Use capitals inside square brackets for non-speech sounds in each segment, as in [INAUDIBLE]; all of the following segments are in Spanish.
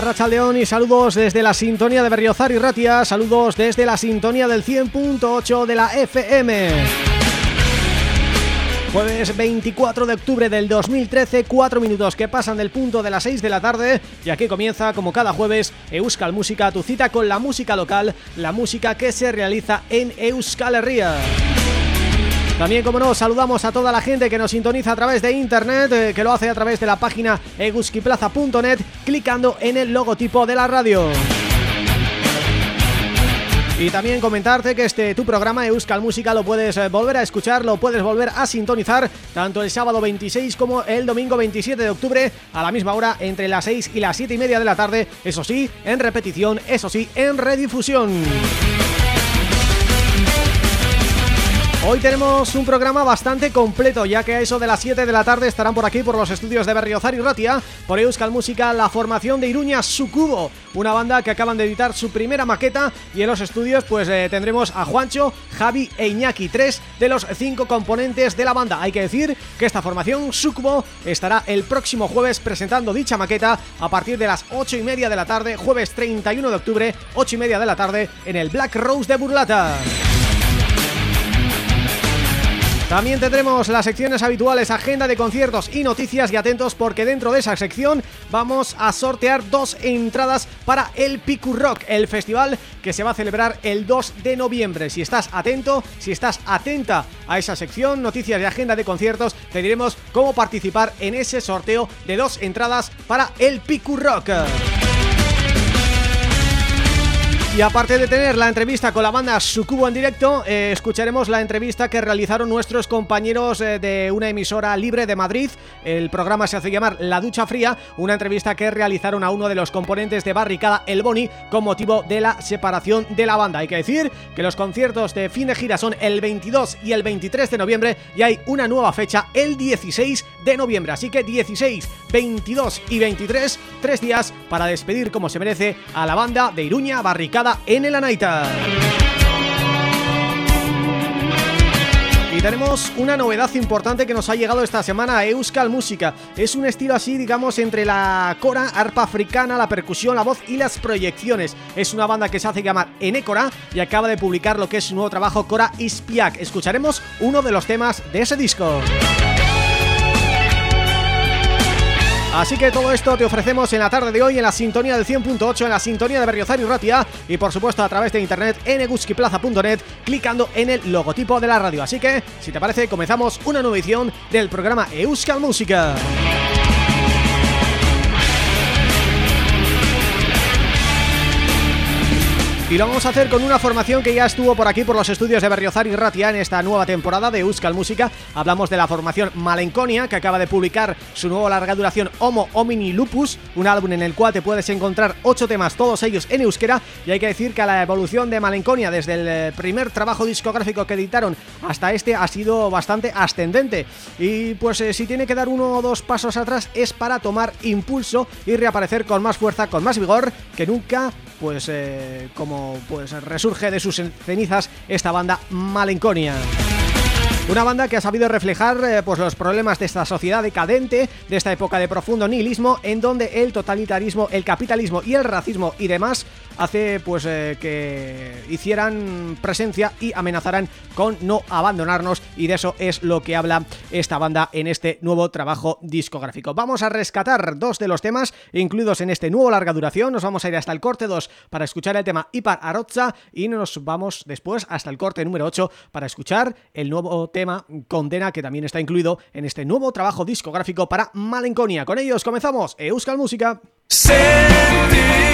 ¿Qué tal la Racha León? Y saludos desde la sintonía de Berriozar y Ratia, saludos desde la sintonía del 100.8 de la FM. Jueves 24 de octubre del 2013, 4 minutos que pasan del punto de las 6 de la tarde y aquí comienza como cada jueves Euskal Música, tu cita con la música local, la música que se realiza en Euskal Herria. También, como no, saludamos a toda la gente que nos sintoniza a través de internet, eh, que lo hace a través de la página eguskiplaza.net, clicando en el logotipo de la radio. Y también comentarte que este tu programa Euskal Música lo puedes eh, volver a escuchar, lo puedes volver a sintonizar tanto el sábado 26 como el domingo 27 de octubre a la misma hora entre las 6 y las 7 y media de la tarde, eso sí, en repetición, eso sí, en redifusión. Hoy tenemos un programa bastante completo ya que a eso de las 7 de la tarde estarán por aquí por los estudios de Berriozar y Ratia por Euskal Música la formación de Iruña Sucubo, una banda que acaban de editar su primera maqueta y en los estudios pues eh, tendremos a Juancho, Javi e Iñaki, tres de los cinco componentes de la banda. Hay que decir que esta formación Sucubo estará el próximo jueves presentando dicha maqueta a partir de las 8 y media de la tarde, jueves 31 de octubre, 8 y media de la tarde en el Black Rose de Burlata. También tendremos las secciones habituales, agenda de conciertos y noticias y atentos porque dentro de esa sección vamos a sortear dos entradas para el Picu Rock, el festival que se va a celebrar el 2 de noviembre. Si estás atento, si estás atenta a esa sección, noticias y agenda de conciertos, te diremos cómo participar en ese sorteo de dos entradas para el Picu Rock. Y aparte de tener la entrevista con la banda Sucubo en directo, eh, escucharemos la entrevista que realizaron nuestros compañeros eh, de una emisora libre de Madrid. El programa se hace llamar La Ducha Fría, una entrevista que realizaron a uno de los componentes de Barricada, El Boni, con motivo de la separación de la banda. Hay que decir que los conciertos de fin de gira son el 22 y el 23 de noviembre y hay una nueva fecha el 16 de noviembre. Así que 16, 22 y 23, tres días para despedir como se merece a la banda de Iruña, Barricada en el Anaita. Y tenemos una novedad importante que nos ha llegado esta semana a Euskal Música. Es un estilo así, digamos, entre la cora, arpa africana, la percusión, la voz y las proyecciones. Es una banda que se hace llamar Enecora y acaba de publicar lo que es su nuevo trabajo Cora Ispiak. Escucharemos uno de los temas de ese disco. Así que todo esto te ofrecemos en la tarde de hoy en la sintonía del 100.8, en la sintonía de Berriozar y Ratia y por supuesto a través de internet en eguskiplaza.net clicando en el logotipo de la radio. Así que, si te parece, comenzamos una nueva edición del programa Euskal Música. Y lo vamos a hacer con una formación que ya estuvo por aquí por los estudios de Berriozar y Ratia en esta nueva temporada de Euskal Música. Hablamos de la formación Malenconia, que acaba de publicar su nuevo larga duración Homo Homini Lupus, un álbum en el cual te puedes encontrar ocho temas, todos ellos en euskera, y hay que decir que la evolución de Malenconia desde el eh, primer trabajo discográfico que editaron hasta este ha sido bastante ascendente. Y pues eh, si tiene que dar uno o dos pasos atrás es para tomar impulso y reaparecer con más fuerza, con más vigor que nunca pues eh, como pues resurge de sus cenizas esta banda Malenconia. Una banda que ha sabido reflejar eh, pues los problemas de esta sociedad decadente, de esta época de profundo nihilismo, en donde el totalitarismo, el capitalismo y el racismo y demás hace pues eh, que hicieran presencia y amenazaran con no abandonarnos y de eso es lo que habla esta banda en este nuevo trabajo discográfico. Vamos a rescatar dos de los temas incluidos en este nuevo larga duración, nos vamos a ir hasta el corte 2 para escuchar el tema Ipar Arotza y nos vamos después hasta el corte número 8 para escuchar el nuevo tema Condena que también está incluido en este nuevo trabajo discográfico para Malenconia. Con ellos comenzamos Euskal Música. Arrotza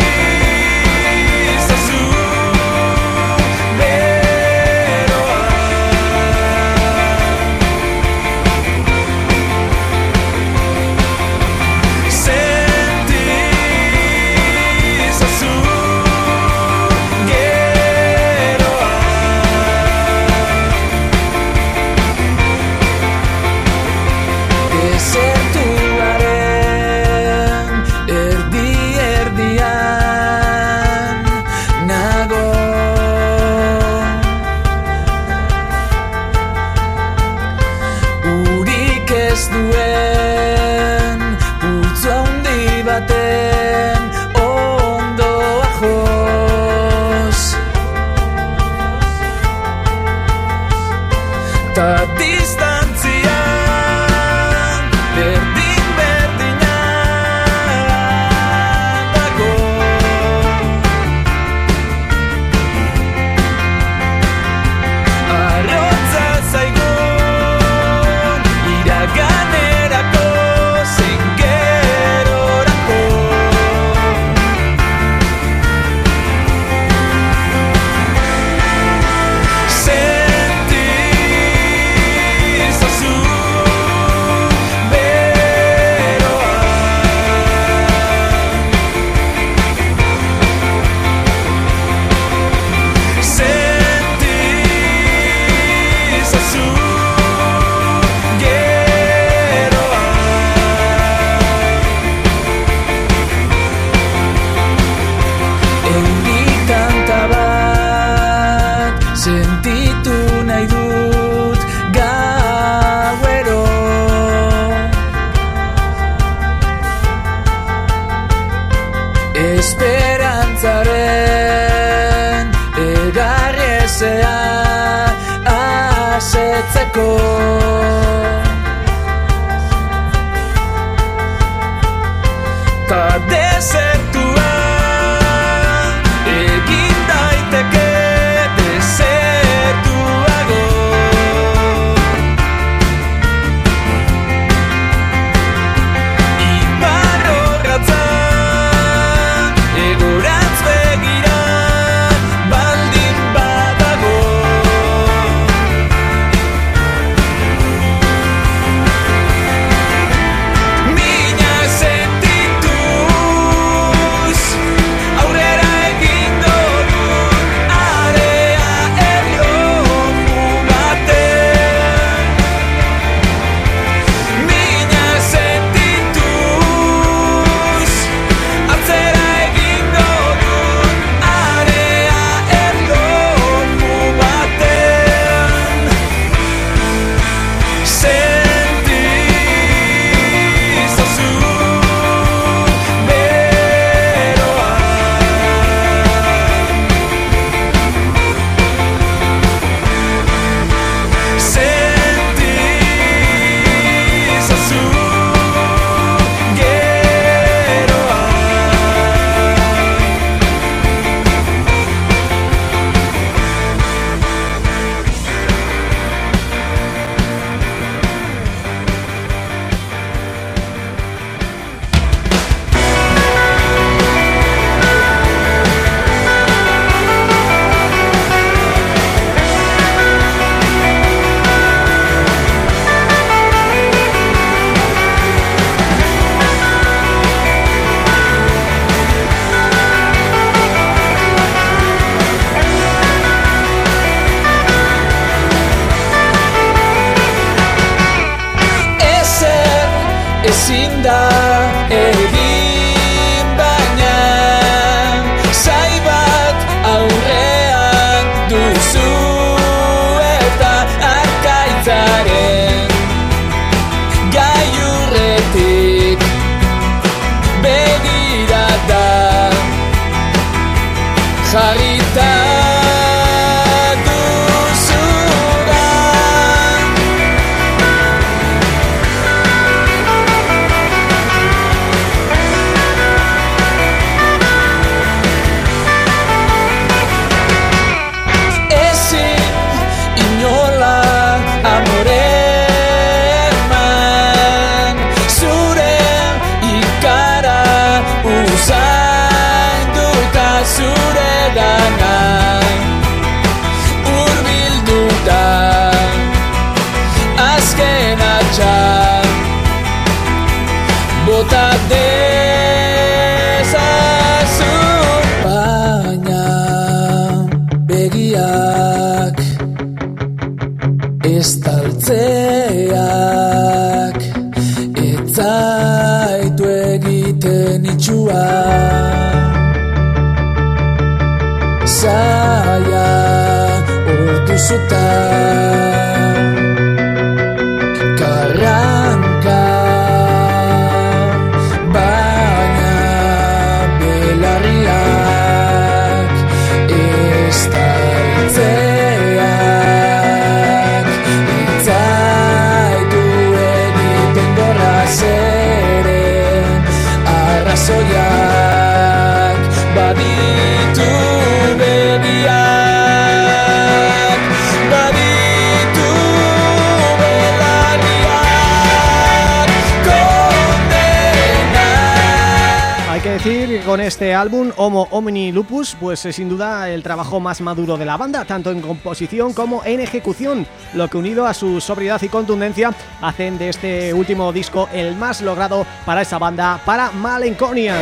con este álbum, Homo Homini Lupus, pues es sin duda el trabajo más maduro de la banda, tanto en composición como en ejecución, lo que unido a su sobriedad y contundencia hacen de este último disco el más logrado para esa banda, para Malenconia.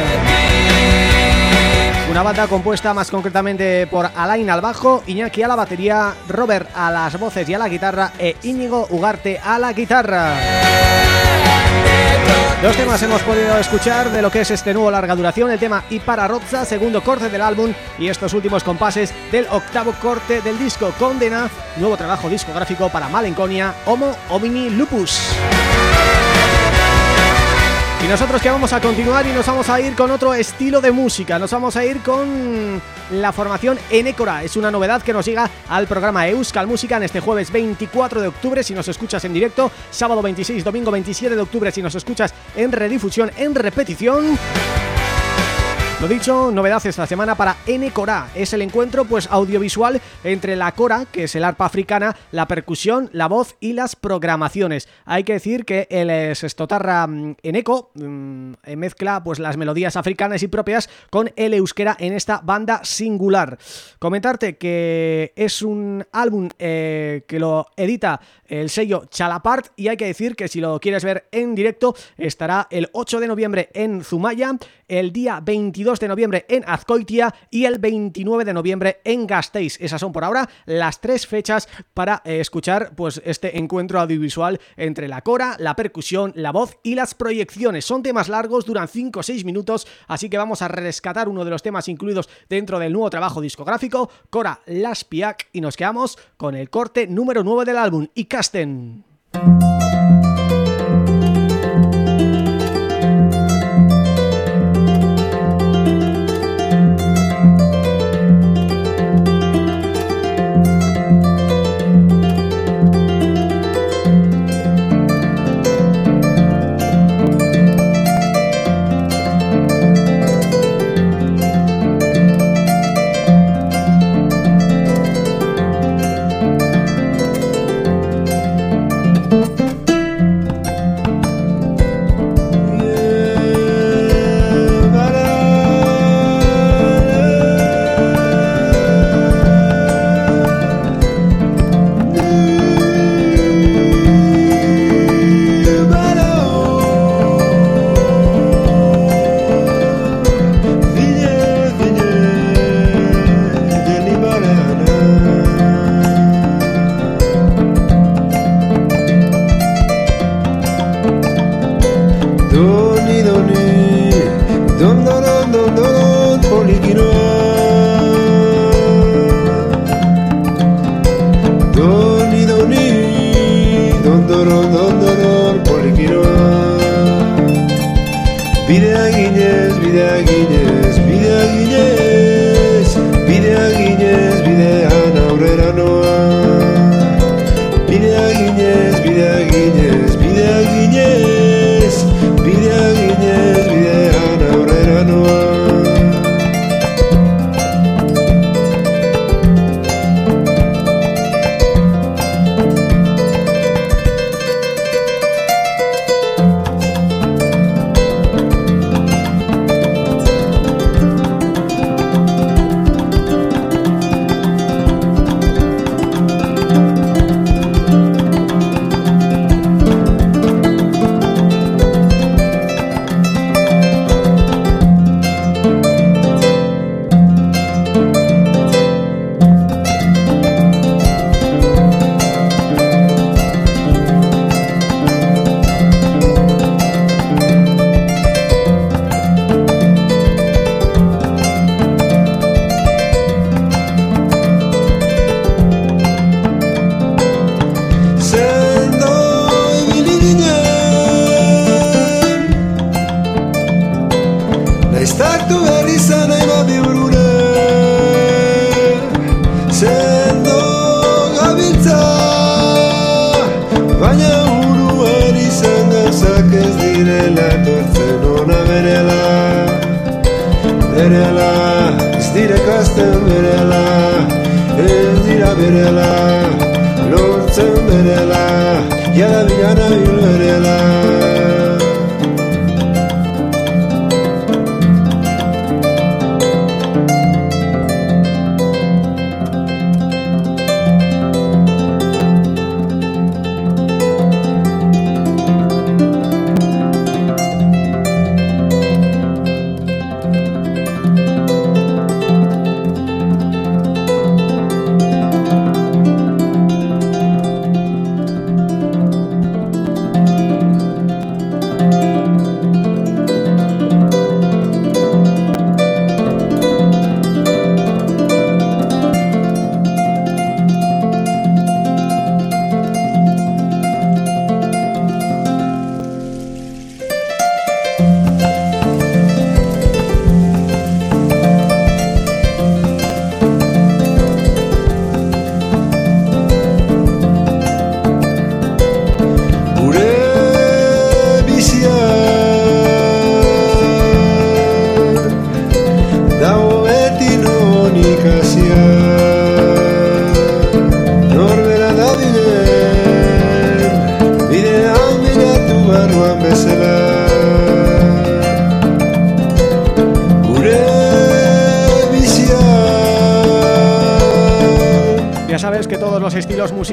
Una banda compuesta más concretamente por Alain al bajo, Iñaki a la batería, Robert a las voces y a la guitarra e Íñigo Ugarte a la guitarra. Dos temas hemos podido escuchar de lo que es este nuevo larga duración, el tema Y para Rozza, segundo corte del álbum y estos últimos compases del octavo corte del disco Condena, nuevo trabajo discográfico para Malenconia, Homo Homini Lupus. Y nosotros que vamos a continuar y nos vamos a ir con otro estilo de música. Nos vamos a ir con la formación Enecora Es una novedad que nos llega al programa Euskal Música en este jueves 24 de octubre Si nos escuchas en directo, sábado 26, domingo 27 de octubre Si nos escuchas en redifusión, en repetición lo dicho, novedad esta semana para N-Cora, es el encuentro pues audiovisual entre la cora, que es el arpa africana, la percusión, la voz y las programaciones. Hay que decir que el Sestotarra mm, Eneco mm, mezcla pues las melodías africanas y propias con el euskera en esta banda singular. Comentarte que es un álbum eh, que lo edita el sello Chalapart y hay que decir que si lo quieres ver en directo estará el 8 de noviembre en Zumaya, el día 22 de noviembre en Azcoitia y el 29 de noviembre en Gasteiz. Esas son por ahora las tres fechas para eh, escuchar pues este encuentro audiovisual entre la cora, la percusión, la voz y las proyecciones. Son temas largos, duran 5 o 6 minutos, así que vamos a rescatar uno de los temas incluidos dentro del nuevo trabajo discográfico, Cora Laspiak, y nos quedamos con el corte número 9 del álbum, Icasten.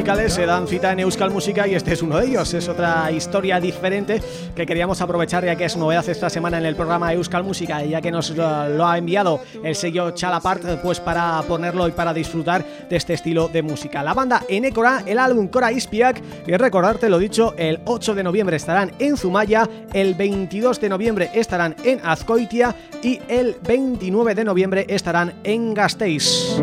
Musicales se dan cita en Euskal Música y este es uno de ellos, es otra historia diferente que queríamos aprovechar ya que es novedad esta semana en el programa Euskal Música ya que nos lo, ha enviado el sello Chalapart pues para ponerlo y para disfrutar de este estilo de música. La banda Enecora, el álbum Cora Ispiak y recordarte lo dicho, el 8 de noviembre estarán en Zumaya, el 22 de noviembre estarán en Azcoitia y el 29 de noviembre estarán en Gasteiz.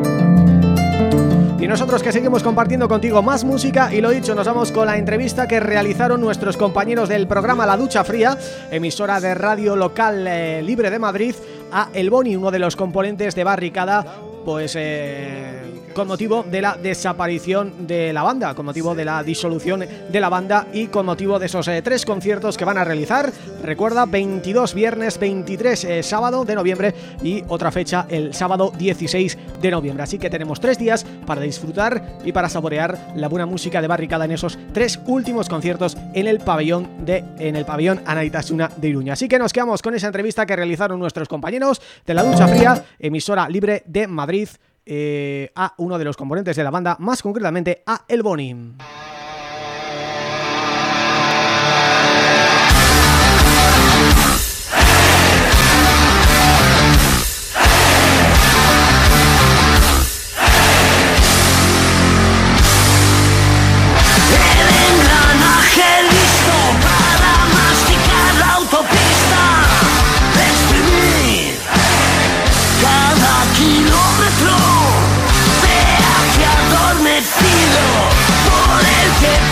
Nosotros que seguimos compartiendo contigo más música y lo dicho, nos vamos con la entrevista que realizaron nuestros compañeros del programa La Ducha Fría, emisora de radio local eh, libre de Madrid, a El Boni, uno de los componentes de Barricada, pues... Eh, con motivo de la desaparición de la banda, con motivo de la disolución de la banda y con motivo de esos eh, tres conciertos que van a realizar. Recuerda, 22 viernes, 23 eh, sábado de noviembre y otra fecha el sábado 16 de noviembre. Así que tenemos tres días para disfrutar y para saborear la buena música de Barricada en esos tres últimos conciertos en el pabellón de en el pabellón Anaitasuna de Iruña. Así que nos quedamos con esa entrevista que realizaron nuestros compañeros de La Ducha Fría, emisora libre de Madrid, eh, a uno de los componentes de la banda, más concretamente a El Boni. Bueno,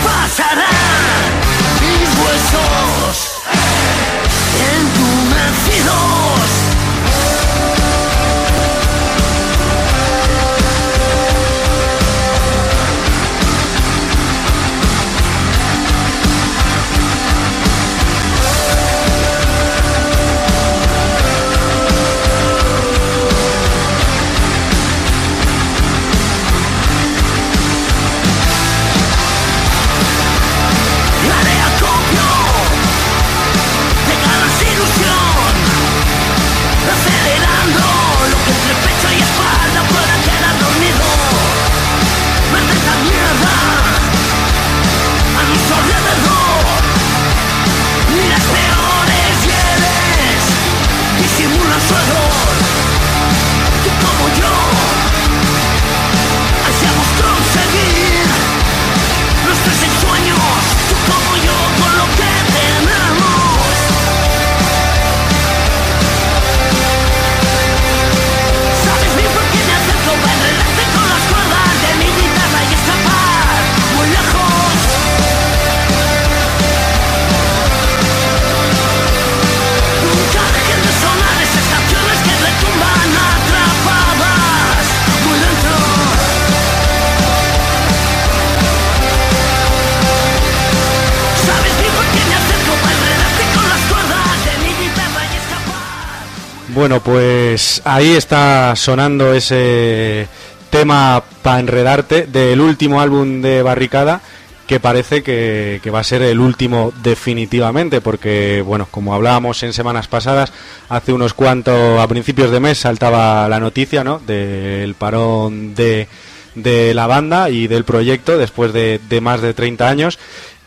ahí está sonando ese tema para enredarte del último álbum de Barricada que parece que, va a ser el último definitivamente porque bueno como hablábamos en semanas pasadas hace unos cuantos a principios de mes saltaba la noticia no del parón de, de la banda y del proyecto después de, de más de 30 años.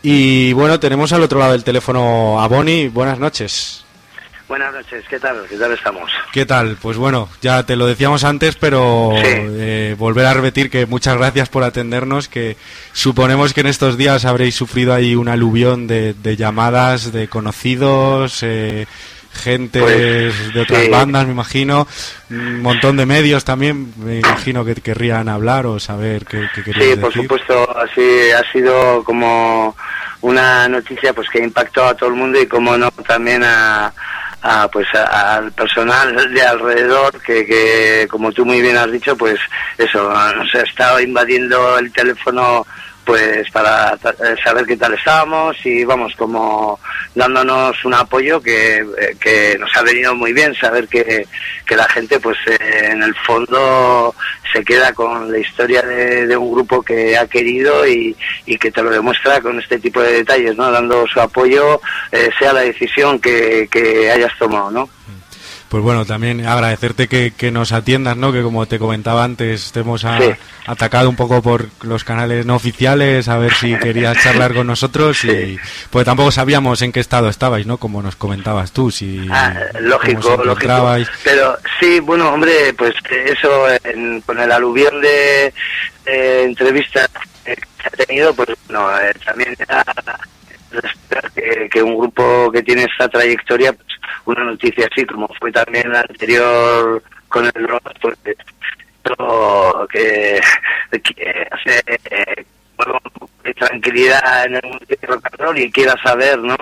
Y bueno tenemos al otro lado del teléfono a Boni. Buenas noches Buenas noches, ¿qué tal? ¿Qué tal estamos? ¿Qué tal? Pues bueno, ya te lo decíamos antes, pero eh, volver a repetir que muchas gracias por atendernos, que suponemos que en estos días habréis sufrido ahí un aluvión de, llamadas de conocidos, eh, gente Pues, de otras sí. bandas, me imagino, un montón de medios también, me imagino que querrían hablar o saber qué, qué querías Sí, por supuesto, así ha sido como una noticia pues que impactó a todo el mundo y como no también a, a, pues a- al personal de alrededor que, que como tú muy bien has dicho pues eso nos ha estado invadiendo el teléfono pues para eh, saber qué tal estábamos y vamos como dándonos un apoyo que, eh, que nos ha venido muy bien saber que, que la gente pues eh, en el fondo se queda con la historia de, un grupo que ha querido y, y que te lo demuestra con este tipo de detalles, ¿no? Dando su apoyo, sea la decisión que, que hayas tomado, ¿no? Pues bueno, también agradecerte que, que nos atiendas, ¿no? Que como te comentaba antes, te hemos a- Sí. atacado un poco por los canales no oficiales, a ver si querías charlar con nosotros y pues tampoco sabíamos en qué estado estabais, ¿no? Como nos comentabas tú, si Ah, lógico. Pero sí, bueno, hombre, pues eso en- con el aluvión de eh, entrevistas que se ha tenido, pues bueno, eh, también era que, que un grupo que tiene esta trayectoria, pues una noticia así como fue también la anterior con el rock, pues pero que, que hace eh, bueno, de tranquilidad en el mundo del rock and roll y quiera saber, ¿no?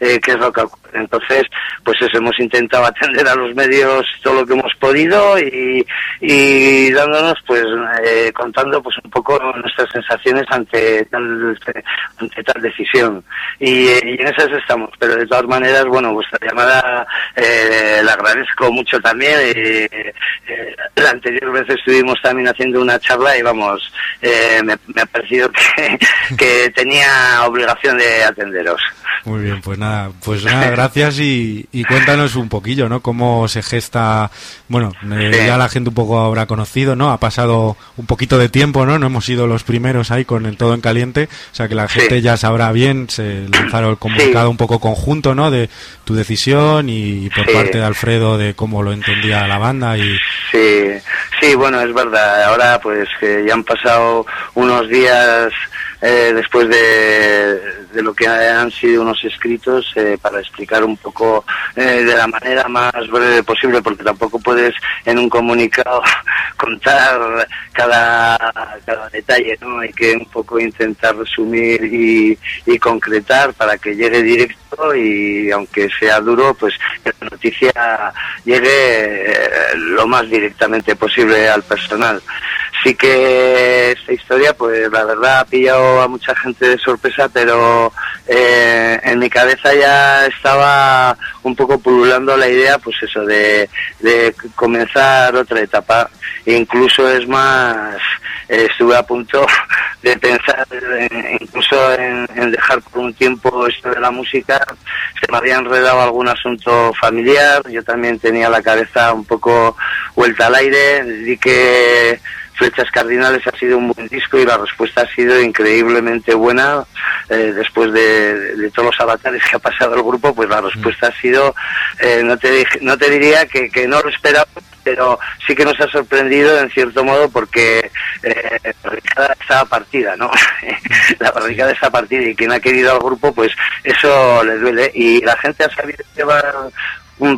Eh, qué es lo que ocurre. Entonces, pues eso, hemos intentado [LAUGHS] atender a los medios todo lo que hemos podido y, dándonos, pues, eh, contando, pues, un poco nuestras sensaciones ante tal, ante tal decisión. Y, eh, en esas estamos. Pero de todas maneras, bueno, vuestra llamada eh, la agradezco mucho también. eh, la anterior vez estuvimos también haciendo una charla y vamos, me, me ha parecido que [LAUGHS] tenía obligación de atenderos. Muy bien, pues nada, pues nada, gracias y, y cuéntanos un poquillo, ¿no? Cómo se gesta, bueno, eh, ya la gente un poco habrá conocido, ¿no? Ha pasado un poquito de tiempo, ¿no? No hemos sido los primeros ahí con el todo en caliente, o sea que la Sí. gente ya sabrá bien, se lanzaron el comunicado un poco conjunto, ¿no? De tu decisión y por Sí. parte de Alfredo de cómo lo entendía la banda y Sí, sí, bueno, es verdad. Ahora pues que ya han pasado unos días eh, después de, de lo que han sido unos escritos eh, para explicar un poco eh, de la manera más breve posible, porque tampoco puedes en un comunicado [LAUGHS] contar cada, cada detalle, ¿no? Hay que un poco intentar resumir y, y concretar para que llegue directo y aunque sea duro, pues que la noticia llegue eh, lo más directamente posible al personal. Sí que esta historia, pues la verdad ha pillado a mucha gente de sorpresa, pero eh, en mi cabeza ya estaba un poco pululando la idea, pues eso, de, comenzar otra etapa. Incluso es más, eh, estuve a punto de pensar en- incluso en, en dejar por un tiempo esto de la música. Se me había enredado algún asunto familiar, yo también tenía la cabeza un poco vuelta al aire, di que Flechas Cardinales ha sido un buen disco y la respuesta ha sido increíblemente buena. Eh, después de, de todos los avatares que ha pasado el grupo, pues la respuesta ha sido, eh, no, te, no te diría que, que no lo esperaba, pero sí que nos ha sorprendido en cierto modo porque eh, la barricada estaba partida, ¿no? [LAUGHS] la barricada está partida y quien ha querido al grupo, pues eso le duele. Y la gente ha sabido llevar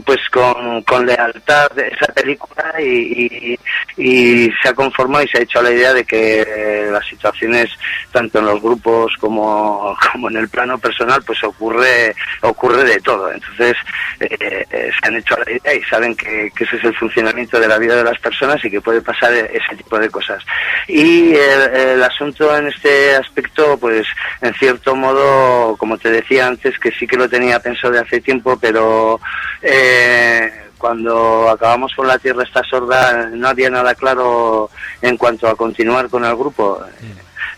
pues con, con lealtad esa película y, y- se ha conformado y se ha hecho la idea de que eh, las situaciones tanto en los grupos como, [LAUGHS] como en el plano personal pues ocurre ocurre de todo. Entonces eh, eh, se han hecho la idea y saben que, que ese es el funcionamiento de la vida de las personas y que puede pasar ese tipo de cosas. Y el, el asunto en este aspecto pues en cierto modo como te decía antes que sí que lo tenía pensado de hace tiempo pero eh, cuando acabamos con la tierra está sorda no había nada claro en cuanto a continuar con el grupo.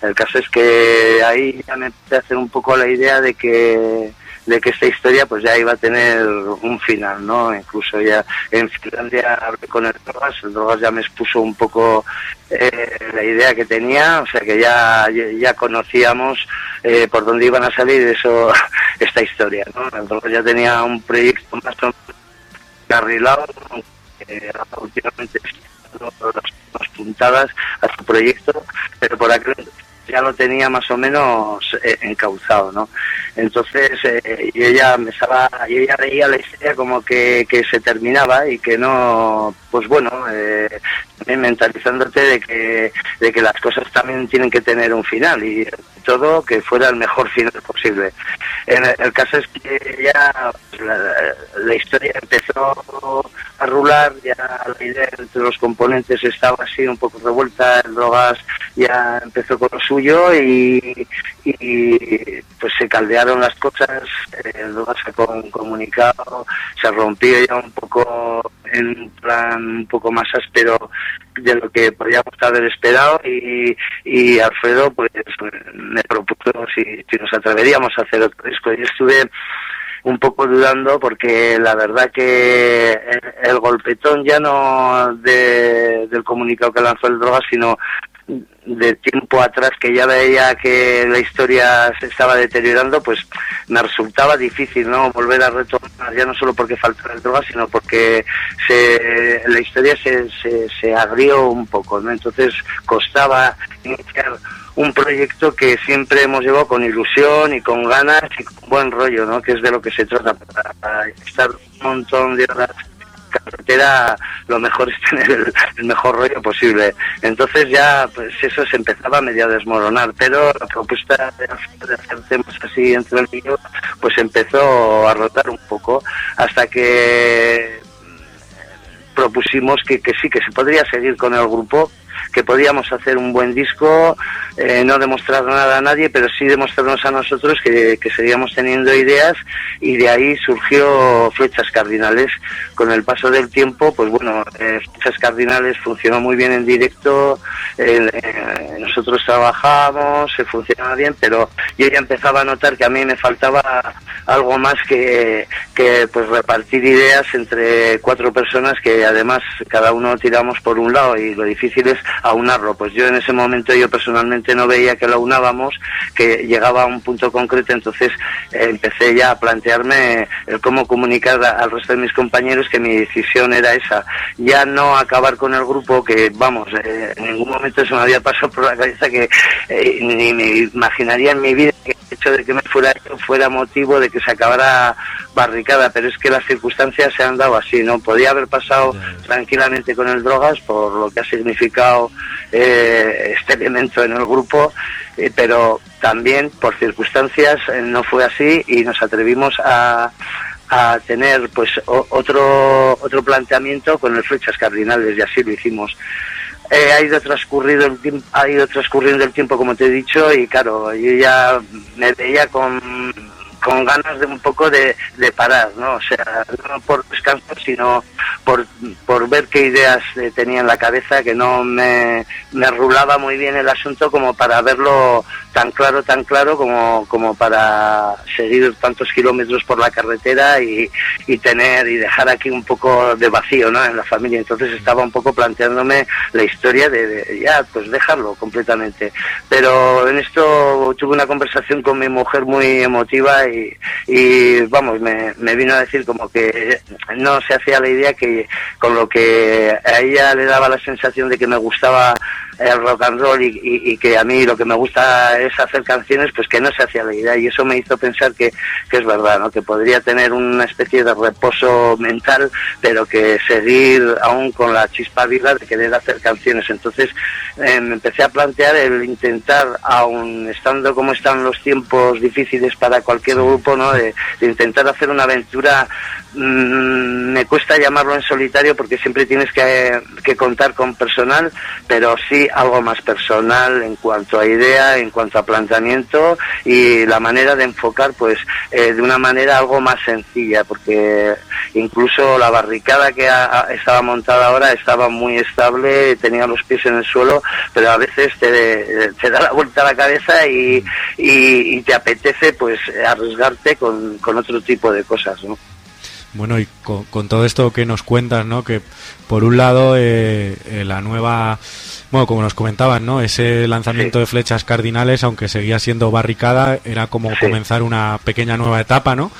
El caso es que ahí ya me empecé a hacer un poco la idea de que de que esta historia pues ya iba a tener un final, ¿no? Incluso ya en Finlandia hablé con el Drogas, el Drogas ya me expuso un poco eh, la idea que tenía, o sea que ya, ya, conocíamos eh, por dónde iban a salir eso [LAUGHS] esta historia, ¿no? El Drogas ya tenía un proyecto más carrilado, eh, últimamente las, las puntadas a su proyecto, pero por aquel ya lo tenía más o menos eh, encauzado, ¿no? Entonces eh, yo ya me estaba, yo ya veía la historia como que, que se terminaba y que no, pues bueno, eh, mentalizándote de que, de que las cosas también tienen que tener un final y todo que fuera el mejor final posible. El, caso es que ya pues, la, la historia empezó a rular, ya la idea entre los componentes estaba así un poco revuelta, el drogas ya empezó con lo suyo y, y pues se caldearon las cosas, el drogas sacó un comunicado, se rompió ya un poco en un plan un poco más áspero de lo que podíamos haber esperado y, y Alfredo pues me propuso si, si nos atreveríamos a hacer otro disco. Yo estuve un poco dudando porque la verdad que el, golpetón ya no del comunicado que lanzó el droga, sino de tiempo atrás que ya veía que la historia se estaba deteriorando, pues me resultaba difícil no volver a retomar, ya no solo porque faltaba el droga, sino porque se, la historia se, se, se agrió un poco, ¿no? Entonces costaba iniciar un proyecto que siempre hemos llevado con ilusión y con ganas y con buen rollo, ¿no? Que es de lo que se trata, para estar un montón de horas carretera lo mejor es tener el, mejor rollo posible. Entonces ya pues eso se empezaba medio a desmoronar, pero la propuesta de hacer temas así entre el niño pues empezó a rotar un poco hasta que propusimos que, que sí, que se podría seguir con el grupo que podíamos hacer un buen disco, eh, no demostrar nada a nadie, pero sí demostrarnos a nosotros que, seguíamos teniendo ideas y de ahí surgió Flechas Cardinales. Con el paso del tiempo, pues bueno, eh, Flechas Cardinales funcionó muy bien en directo, eh, nosotros trabajamos, se funcionaba bien, pero yo ya empezaba a notar que a mí me faltaba algo más que, que pues repartir ideas entre cuatro personas que además cada uno tiramos por un lado y lo difícil es aunarlo. Pues yo en ese momento yo personalmente no veía que lo unábamos, que llegaba a un punto concreto, entonces eh, empecé ya a plantearme el cómo comunicar al resto de mis compañeros que mi decisión era esa, ya no acabar con el grupo que, vamos, eh, en ningún momento se me había pasado por la cabeza que eh, ni me imaginaría en mi vida que hecho de que me fuera fuera motivo de que se acabara barricada, pero es que las circunstancias se han dado así, ¿no? Podía haber pasado tranquilamente con el drogas por lo que ha significado eh, este elemento en el grupo, eh, pero también por circunstancias eh, no fue así y nos atrevimos a, a tener pues otro otro planteamiento con el flechas cardinales y así lo hicimos. Ha ido transcurrido el tiempo, ha ido transcurriendo el tiempo como te he dicho y claro yo ya me veía con con ganas de un poco de, de parar, ¿no? O sea, no por descanso, sino por, por ver qué ideas eh, tenía en la cabeza, que no me, me rulaba muy bien el asunto como para verlo tan claro, tan claro como, como para seguir tantos kilómetros por la carretera y, y tener y dejar aquí un poco de vacío, ¿no? En la familia. Entonces estaba un poco planteándome la historia de, de ya, pues dejarlo completamente. Pero en esto tuve una conversación con mi mujer muy emotiva y, vamos, me, vino a decir como que no se hacía la idea que con lo que a ella le daba la sensación de que me gustaba el rock and roll y, que a mí lo que me gusta es hacer canciones, pues que no se hacía la idea y eso me hizo pensar que, que es verdad, ¿no? que podría tener una especie de reposo mental, pero que seguir aún con la chispa viva de querer hacer canciones. Entonces eh, me empecé a plantear el intentar, aún estando como están los tiempos difíciles para cualquier grupo, ¿no? de, intentar hacer una aventura mm, me cuesta llamarlo en solitario porque siempre tienes que, que, contar con personal, pero sí algo más personal en cuanto a idea, en cuanto a planteamiento y la manera de enfocar, pues eh, de una manera algo más sencilla, porque incluso la barricada que estaba montada ahora estaba muy estable, tenía los pies en el suelo, pero a veces te, da la vuelta a la cabeza y, y, te apetece pues arriesgarte con, con otro tipo de cosas, ¿no? Bueno, y con, todo esto que nos cuentas, ¿no? Que por un lado eh, eh, la nueva bueno, como nos comentaban, ¿no? Ese lanzamiento de flechas cardinales, aunque seguía siendo barricada, era como comenzar una pequeña nueva etapa, ¿no?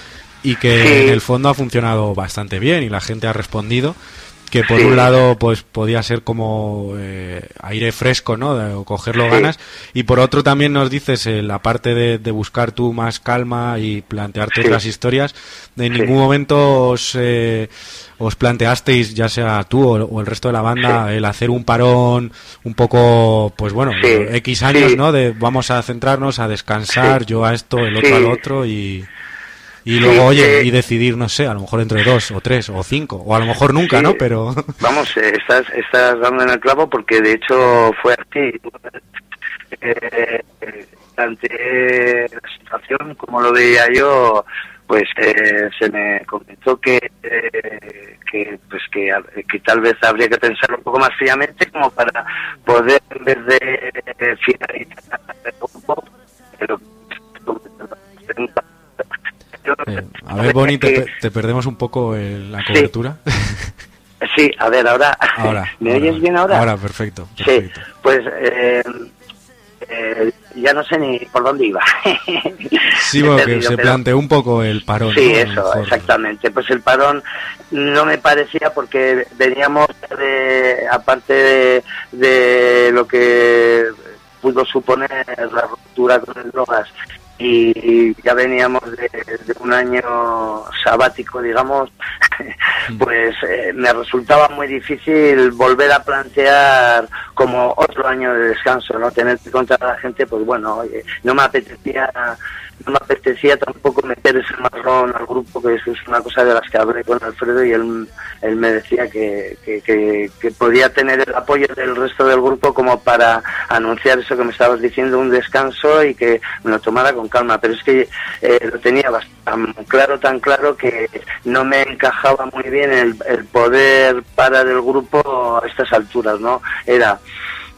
Y que en el fondo ha funcionado bastante bien y la gente ha respondido que por un lado pues podía ser como eh, aire fresco, ¿no? De, cogerlo ganas. Y por otro también nos dices eh, la parte de, buscar tú más calma y plantearte otras historias. En ningún momento os, eh, os planteasteis, ya sea tú o, el resto de la banda, el hacer un parón un poco, pues bueno, X años, ¿no? De vamos a centrarnos, a descansar, yo a esto, el otro al otro y y luego, oye, y decidir, no sé, a lo mejor entre dos o tres o cinco, o a lo mejor nunca, ¿no? Pero... Vamos, eh, estás, estás dando en el clavo porque de hecho fue así. Eh, ante la situación, como lo veía yo, pues eh, se me comentó que, eh, que pues que, que, tal vez habría que pensarlo un poco más fríamente como para poder en vez de finalizar el grupo pero Eh, a ver, Bonnie, te, [LAUGHS] te, perdemos un poco el, la cobertura. Sí. [LAUGHS] sí. a ver, ahora. ahora ¿Me ahora, oyes bien ahora? Ahora, perfecto. perfecto. Sí, pues eh, eh, ya no sé ni por dónde iba. [LAUGHS] sí, bueno, que se pero... planteó un poco el parón. Sí, ¿no? eso, exactamente. Pues el parón no me parecía porque veníamos de, aparte de, de lo que pudo suponer la ruptura con el drogas y ya veníamos de, un año sabático, digamos, [LAUGHS] pues eh, me resultaba muy difícil volver a plantear como otro año de descanso, ¿no? Tener que contar a la gente, pues bueno, oye, no me apetecía no me apetecía tampoco meter ese marrón al grupo, que eso es una cosa de las que hablé con Alfredo y él, él me decía que, que, podía tener el apoyo del resto del grupo como para anunciar eso que me estabas diciendo, un descanso y que me lo tomara con calma. Pero es que eh, lo tenía tan claro, tan claro que no me encajaba muy bien el, el poder parar el grupo a estas alturas, ¿no? Era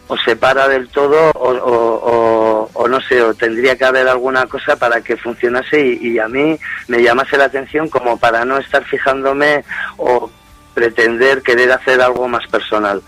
o se para del todo o, o, no sé, o tendría que haber alguna cosa para que funcionase y, y, a mí me llamase la atención como para no estar fijándome o pretender querer hacer algo más personal.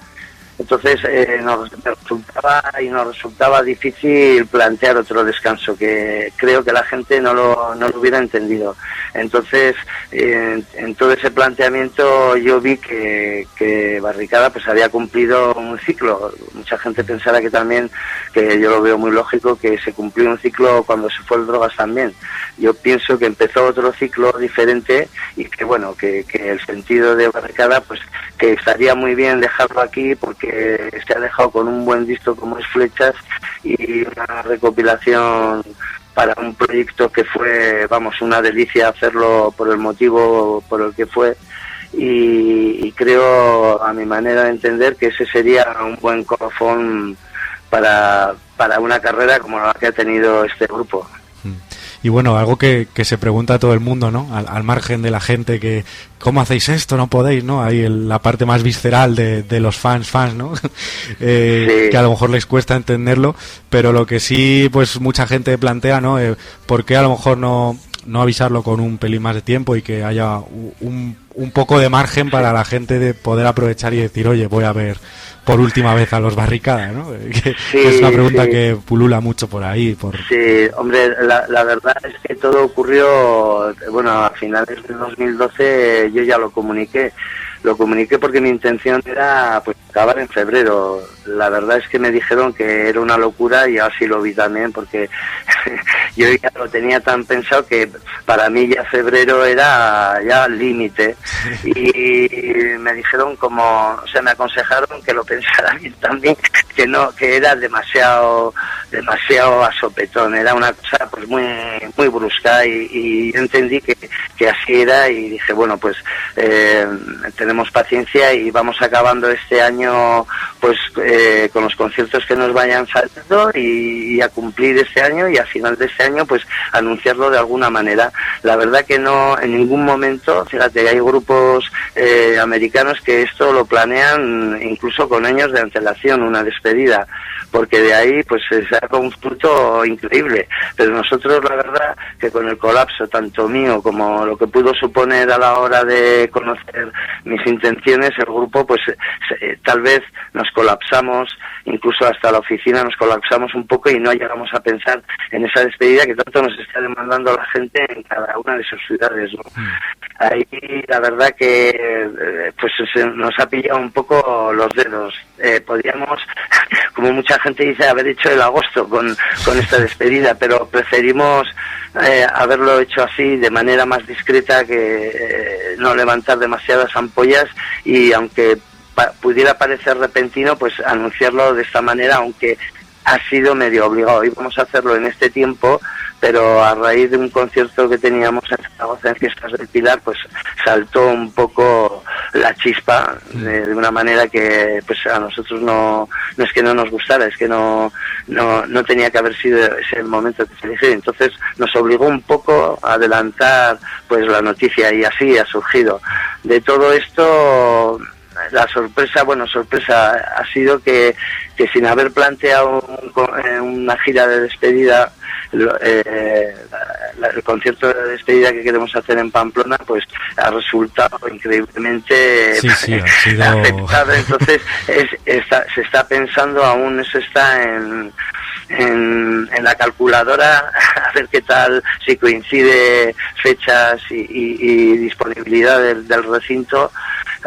Entonces eh, nos resultaba y nos resultaba difícil plantear otro descanso que creo que la gente no lo, no lo hubiera entendido. Entonces eh, en todo ese planteamiento yo vi que, que, Barricada pues había cumplido un ciclo. Mucha gente pensará que también que yo lo veo muy lógico que se cumplió un ciclo cuando se fue el drogas también. Yo pienso que empezó otro ciclo diferente y que bueno que, que el sentido de Barricada pues que estaría muy bien dejarlo aquí porque que se ha dejado con un buen disco como es Flechas y una recopilación para un proyecto que fue, vamos, una delicia hacerlo por el motivo por el que fue y, creo, a mi manera de entender, que ese sería un buen colofón para, para una carrera como la que ha tenido este grupo. Y bueno, algo que, que, se pregunta todo el mundo, ¿no? Al, al, margen de la gente que, ¿cómo hacéis esto? No podéis, ¿no? Ahí el, la parte más visceral de, de los fans, fans, ¿no? [LAUGHS] eh, sí. Que a lo mejor les cuesta entenderlo, pero lo que sí, pues mucha gente plantea, ¿no? Eh, ¿Por qué a lo mejor no, no avisarlo con un pelín más de tiempo y que haya un, un poco de margen para la gente de poder aprovechar y decir, oye, voy a ver por última vez a los barricadas, ¿no? [LAUGHS] Que, sí, es una pregunta sí. que pulula mucho por ahí. Por... Sí, hombre, la, la, verdad es que todo ocurrió, bueno, a finales de 2012 yo ya lo comuniqué. Lo comuniqué porque mi intención era pues acabar en febrero. La verdad es que me dijeron que era una locura y así lo vi también porque [LAUGHS] yo ya lo tenía tan pensado que para mí ya febrero era ya el límite. Y me dijeron como, o sea, me aconsejaron que lo [LAUGHS] pensara bien también, que no, que era demasiado, demasiado a era una cosa pues muy, muy brusca y, y entendí que, que así era y dije, bueno, pues eh, tenemos paciencia y vamos acabando este año pues eh, con los conciertos que nos vayan saliendo y, y, a cumplir este año y a final de este año pues anunciarlo de alguna manera. La verdad que no en ningún momento, fíjate, hay grupos eh, americanos que esto lo planean incluso con años de antelación, una despedida, despedida porque de ahí pues se saca un fruto increíble. Pero nosotros la verdad que con el colapso tanto mío como lo que pudo suponer a la hora de conocer mis intenciones, el grupo pues se, tal vez nos colapsamos, incluso hasta la oficina nos colapsamos un poco y no llegamos a pensar en esa despedida que tanto nos está demandando la gente en cada una de sus ciudades. ¿no? Ahí la verdad que pues se nos ha pillado un poco los dedos. Eh, podríamos, [LAUGHS] como mucha gente dice, haber hecho el agosto con, con esta despedida, pero preferimos eh, haberlo hecho así de manera más discreta que eh, no levantar demasiadas ampollas y aunque pa pudiera parecer repentino, pues anunciarlo de esta manera, aunque ha sido medio obligado. Íbamos a hacerlo en este tiempo, pero a raíz de un concierto que teníamos en Zaragoza en Fiestas del Pilar, pues saltó un poco la chispa de, de, una manera que pues a nosotros no, no es que no nos gustara, es que no, no, no tenía que haber sido ese el momento que se eligió. Entonces nos obligó un poco a adelantar pues la noticia y así ha surgido. De todo esto la sorpresa, bueno, sorpresa ha sido que, que sin haber planteado eh, una gira de despedida, eh, el concierto de despedida que queremos hacer en Pamplona, pues ha resultado increíblemente [LAUGHS] aceptado. Entonces se está pensando, aún eso está en, en, la calculadora, [LAUGHS] a ver qué tal, si coincide fechas y, disponibilidad del recinto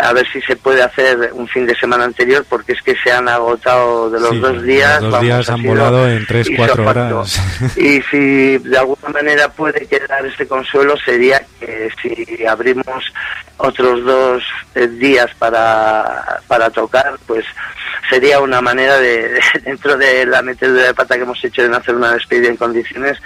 a ver si se puede hacer un fin de semana anterior porque es que se han agotado de los dos días. Los dos días han volado en tres, cuatro horas. [LAUGHS] Y si de alguna manera puede quedar este consuelo sería que si abrimos otros dos eh, días para, para tocar, pues sería una manera de, [LAUGHS] dentro de la metedura de pata que hemos hecho de hacer una despedida en condiciones,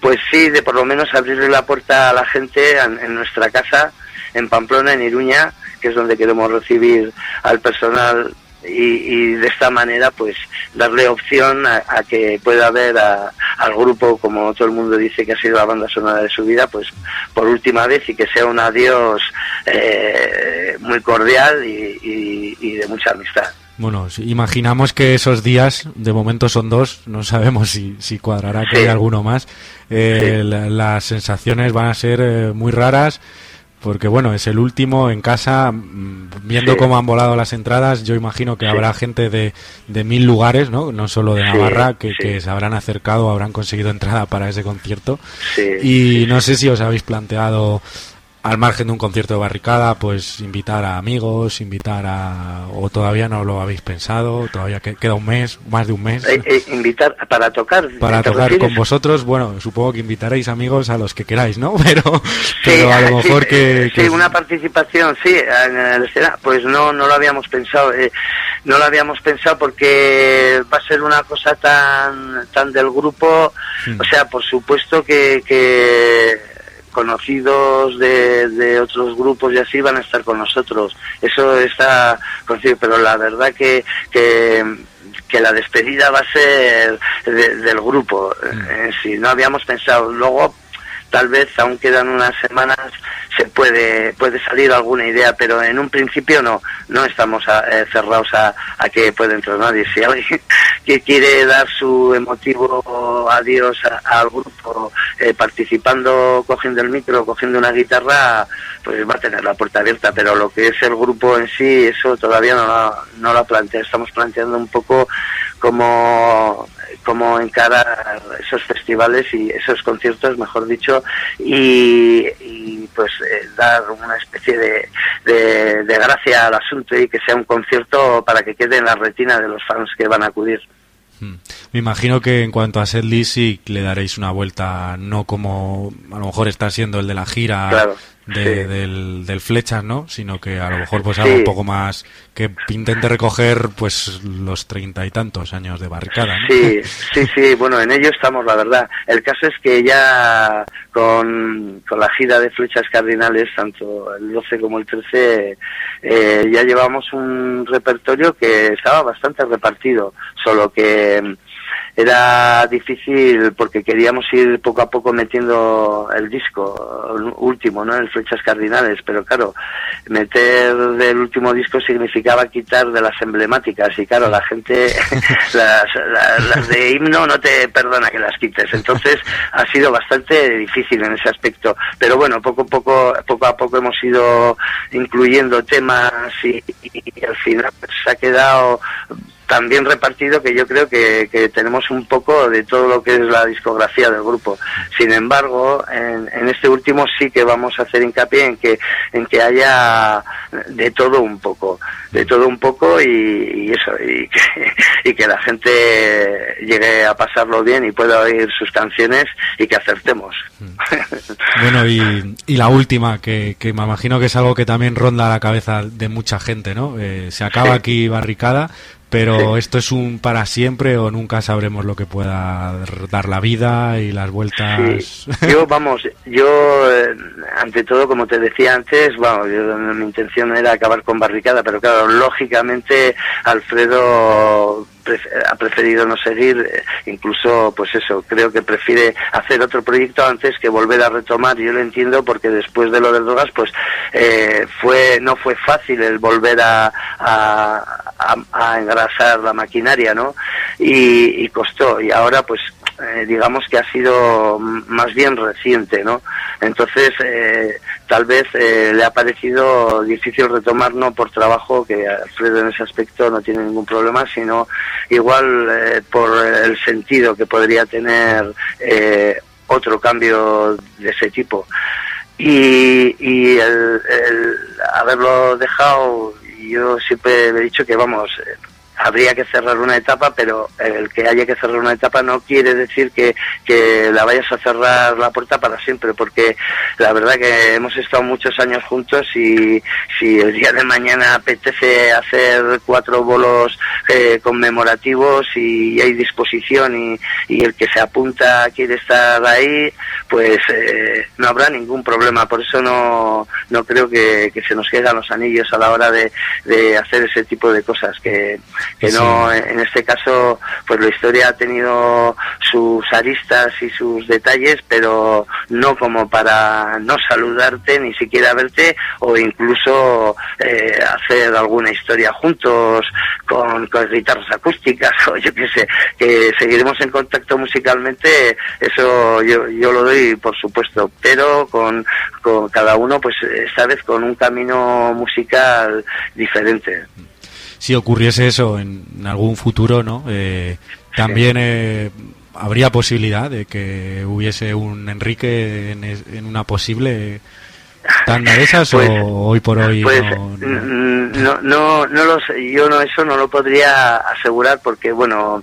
pues sí, de por lo menos abrirle la puerta a la gente en nuestra casa, en Pamplona, en Iruña, que es donde queremos recibir al personal y, de esta manera pues darle opción a, que pueda ver al grupo como todo el mundo dice que ha sido la banda sonora de su vida pues por última vez y que sea un adiós eh, muy cordial y, de mucha amistad. Bueno, imaginamos que esos días, de momento son dos, no sabemos si, si cuadrará que hay alguno más. Eh, las sensaciones van a ser eh, muy raras porque bueno, es el último en casa, mm, viendo cómo han volado las entradas, yo imagino que habrá gente de, de, mil lugares, ¿no? No solo de Navarra, que, que, se habrán acercado, habrán conseguido entrada para ese concierto. Y no sé si os habéis planteado al margen de un concierto de barricada, pues invitar a amigos, invitar a... o todavía no lo habéis pensado, todavía queda un mes, más de un mes. Eh, eh, invitar para tocar. Para tocar con vosotros, bueno, supongo que invitaréis amigos a los que queráis, ¿no? [LAUGHS] Pero, pero a lo mejor que, Sí, una participación, sí, en el escena, pues no, no lo habíamos pensado, eh, no lo habíamos pensado porque va a ser una cosa tan, tan del grupo, hmm. o sea, por supuesto que, que conocidos de, de, otros grupos y así van a estar con nosotros. Eso está conocido, pero la verdad que, que, que la despedida va a ser del grupo. Mm. si no habíamos pensado. Luego, tal vez, aún quedan unas semanas, se puede puede salir alguna idea, pero en un principio no no estamos eh, cerrados a, que pueda entrar nadie. Si alguien [LAUGHS] que quiere dar su emotivo adiós al grupo eh, participando, cogiendo el micro, cogiendo una guitarra, pues va a tener la puerta abierta, pero lo que es el grupo en sí, eso todavía no lo, no lo plantea. Estamos planteando un poco cómo, cómo encarar esos festivales y esos conciertos, mejor dicho, y, pues eh, dar una especie de, de, gracia al asunto y que sea un concierto para que quede en la retina de los fans que van a acudir. Hmm. Me imagino que en cuanto a setlist sí le daréis una vuelta, no como a lo mejor está siendo el de la gira claro del, del Flechas, ¿no? Sino que a lo mejor pues algo un poco más que intente recoger pues los treinta y tantos años de barricada. Sí, sí, sí, bueno, en ello estamos, la verdad. El caso es que ya con, con la gira de Flechas Cardinales, tanto el 12 como el 13, eh, ya llevamos un repertorio que estaba bastante repartido, solo que era difícil porque queríamos ir poco a poco metiendo el disco último, ¿no? En flechas cardinales, pero claro, meter del último disco significaba quitar de las emblemáticas y claro, la gente, [LAUGHS] las, de himno no te perdona que las quites, entonces ha sido bastante difícil en ese aspecto, pero bueno, poco a poco, poco a poco hemos ido incluyendo temas y, y al final se ha quedado tan bien repartido que yo creo que, tenemos un poco de todo lo que es la discografía del grupo. Sin embargo, en, este último sí que vamos a hacer hincapié en que, en que haya de todo un poco, de todo un poco y, eso, y que, [LAUGHS] y que, la gente llegue a pasarlo bien y pueda oír sus canciones y que acertemos. Bueno, y, y la última, que, que, me imagino que es algo que también ronda la cabeza de mucha gente, ¿no? Eh, se acaba aquí Barricada, pero esto es un para siempre o nunca sabremos lo que pueda dar la vida y las vueltas. Yo, vamos, yo, eh, ante todo, como te decía antes, vamos, mi intención era acabar con barricada, pero claro, lógicamente Alfredo ha preferido no seguir, eh, incluso pues eso, creo que prefiere hacer otro proyecto antes que volver a retomar, yo lo entiendo porque después de lo de drogas pues eh, fue no fue fácil el volver a, a, engrasar la maquinaria, ¿no? Y, y costó, y ahora pues eh, digamos que ha sido más bien reciente, ¿no? Entonces, eh, tal vez eh, le ha parecido difícil retomar, no por trabajo, que Alfredo en ese aspecto no tiene ningún problema, sino igual por el sentido que podría tener otro cambio de ese tipo. Y, y el, haberlo dejado, yo siempre he dicho que, vamos, habría que cerrar una etapa, pero el que haya que cerrar una etapa no quiere decir que, que la vayas a cerrar la puerta para siempre, porque la verdad que hemos estado muchos años juntos y si el día de mañana apetece hacer cuatro bolos eh, conmemorativos y hay disposición y, y, el que se apunta quiere estar ahí, pues eh, no habrá ningún problema. Por eso no, no creo que, que se nos quedan los anillos a la hora de, de hacer ese tipo de cosas que que no en este caso pues la historia ha tenido sus aristas y sus detalles pero no como para no saludarte ni siquiera verte o incluso eh, hacer alguna historia juntos con, con guitarras acústicas [LAUGHS] o yo qué sé que seguiremos en contacto musicalmente eso yo, yo lo doy por supuesto pero con, con cada uno pues esta vez con un camino musical diferente si ocurriese eso en, algún futuro, ¿no? Eh, también eh, habría posibilidad de que hubiese un Enrique en, una posible tanda de esas pues, o hoy por hoy pues, no, no, no, lo sé, yo no eso no lo podría asegurar porque bueno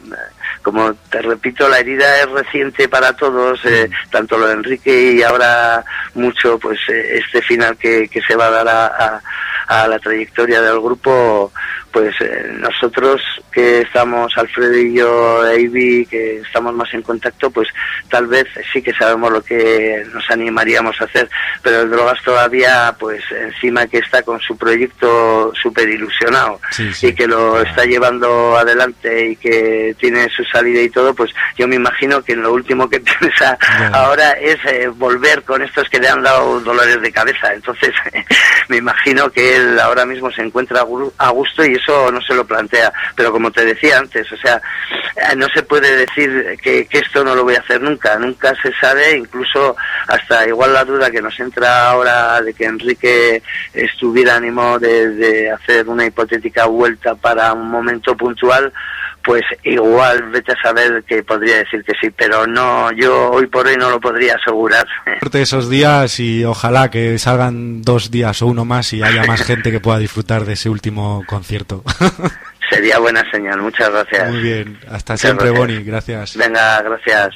como te repito la herida es reciente para todos eh, tanto lo de Enrique y ahora mucho pues este final que, que se va a dar a, a la trayectoria del grupo pues eh, nosotros que estamos, Alfredo y yo, Ivy, que estamos más en contacto, pues tal vez sí que sabemos lo que nos animaríamos a hacer, pero el Drogas todavía, pues encima que está con su proyecto súper ilusionado y que lo está llevando adelante y que tiene su salida y todo, pues yo me imagino que lo último que [LAUGHS] piensa ahora es eh, volver con estos que le han dado dolores de cabeza. Entonces, [LAUGHS] me imagino que él ahora mismo se encuentra a gusto y eso no se lo plantea. Pero como te decía antes, o sea, eh, no se puede decir que, esto no lo voy a hacer nunca, nunca se sabe, incluso hasta igual la duda que nos entra ahora de que Enrique estuviera ánimo de, de hacer una hipotética vuelta para un momento puntual, pues igual vete a saber que podría decir que sí, pero no, yo hoy por hoy no lo podría asegurar. [LAUGHS] esos días y ojalá que salgan dos días o uno más y haya más gente que pueda disfrutar de ese último concierto. [LAUGHS] Sería buena señal, muchas gracias. Muy bien, hasta siempre, Boni, gracias. Venga, gracias.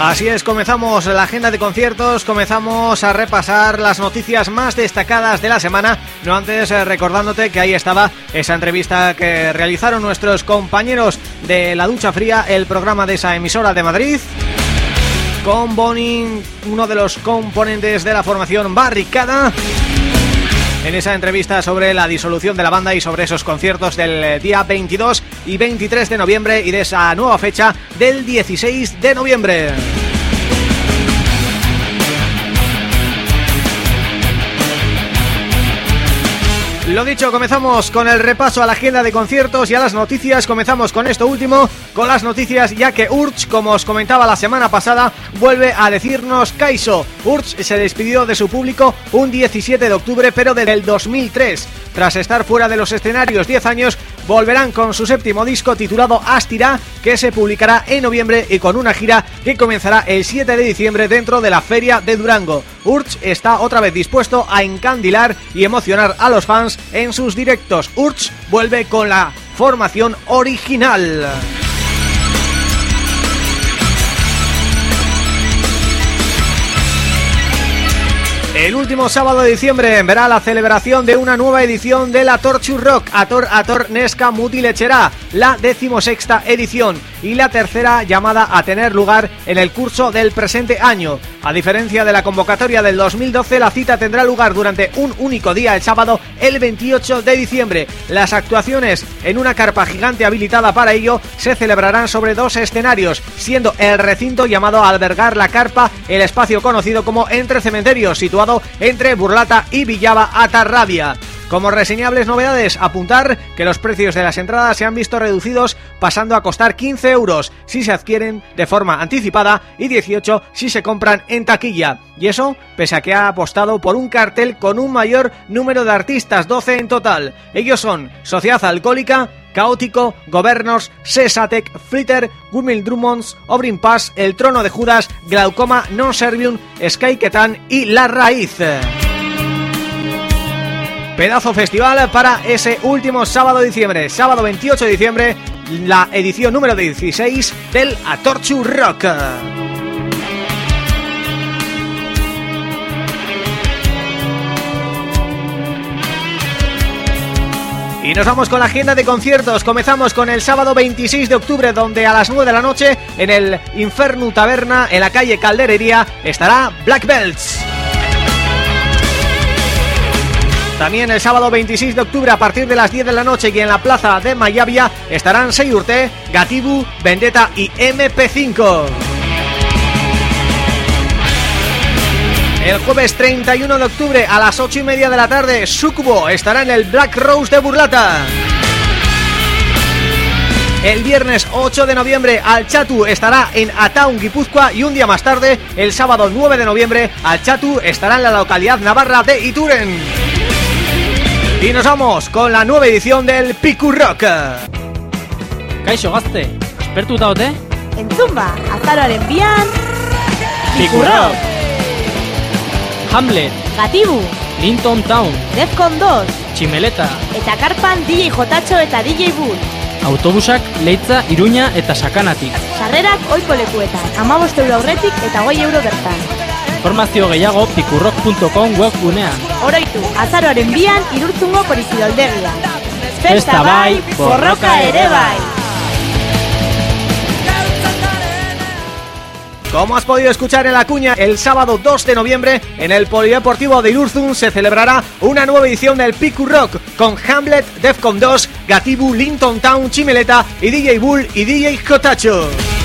Así es, comenzamos la agenda de conciertos, comenzamos a repasar las noticias más destacadas de la semana, no antes eh, recordándote que ahí estaba esa entrevista que realizaron nuestros compañeros de La Ducha Fría, el programa de esa emisora de Madrid, con Bonin, uno de los componentes de la formación Barricada, en esa entrevista sobre la disolución de la banda y sobre esos conciertos del día 22 y 23 de noviembre y de esa nueva fecha del 16 de noviembre. Lo dicho, comenzamos con el repaso a la agenda de conciertos y a las noticias. Comenzamos con esto último, con las noticias, ya que Urch, como os comentaba la semana pasada, vuelve a decirnos Kaiso. Urch se despidió de su público un 17 de octubre, pero desde el 2003. Tras estar fuera de los escenarios 10 años, volverán con su séptimo disco titulado Astira, que se publicará en noviembre y con una gira que comenzará el 7 de diciembre dentro de la Feria de Durango. Urch está otra vez dispuesto a encandilar y emocionar a los fans en sus directos. Urch vuelve con la formación original. El último sábado de diciembre verá la celebración de una nueva edición de la Torture Rock Ator Ator Nesca Mutilechera, la decimosexta edición y la tercera llamada a tener lugar en el curso del presente año. A diferencia de la convocatoria del 2012, la cita tendrá lugar durante un único día el sábado, el 28 de diciembre. Las actuaciones en una carpa gigante habilitada para ello se celebrarán sobre dos escenarios, siendo el recinto llamado a albergar la carpa el espacio conocido como Entre Cementerios, situado entre Burlata y Villaba Atarrabia. Como reseñables novedades, apuntar que los precios de las entradas se han visto reducidos pasando a costar 15 euros si se adquieren de forma anticipada y 18 si se compran en taquilla. Y eso pese a que ha apostado por un cartel con un mayor número de artistas, 12 en total. Ellos son Sociedad Alcohólica, Caótico, Governors, Sesatec, Flitter, Wimil Drummonds, Obrin Pass, El Trono de Judas, Glaucoma, Non Servium, Sky Ketan y La Raíz. Pedazo festival para ese último sábado de diciembre, sábado 28 de diciembre, la edición número 16 del Atorchu Rock. Y nos vamos con la agenda de conciertos, comenzamos con el sábado 26 de octubre donde a las 9 de la noche en el Inferno Taberna en la calle Calderería estará Black Belts. También el sábado 26 de octubre a partir de las 10 de la noche y en la plaza de Mayavia estarán Seyurte, Gatibu, Vendetta y MP5. El jueves 31 de octubre a las 8 y media de la tarde Sucubo estará en el Black Rose de Burlata. El viernes 8 de noviembre Alchatu estará en Ataun, Guipúzcoa y un día más tarde, el sábado 9 de noviembre, Alchatu estará en la localidad navarra de Ituren. Y nos vamos con la nueva edición del Piku Rock. Kaixo gazte, espertuta ote? Entzun ba, azaroaren bian Piku Rock Hamlet, Gatibu, Linton Town, Defcon 2 Tximeleta, Eta karpan DJ Jotatxo eta DJ Bull autobusak Leitza, Iruña eta Sakanatik. Sarrerak oiko lekuetan, amabost euro aurretik eta goi euro bertan. Informazio gehiago pikurrock.com webgunean. Oroitu, azaroaren bian irurtzungo korizidoldegian Festa bai, borroka ere bai Como has podido escuchar en la cuña, el sábado 2 de noviembre en el Polideportivo de Irurzun se celebrará una nueva edición del Piku Rock con Hamlet, Defcon 2, Gatibu, Linton Town, Chimeleta y DJ Bull y DJ Jotacho.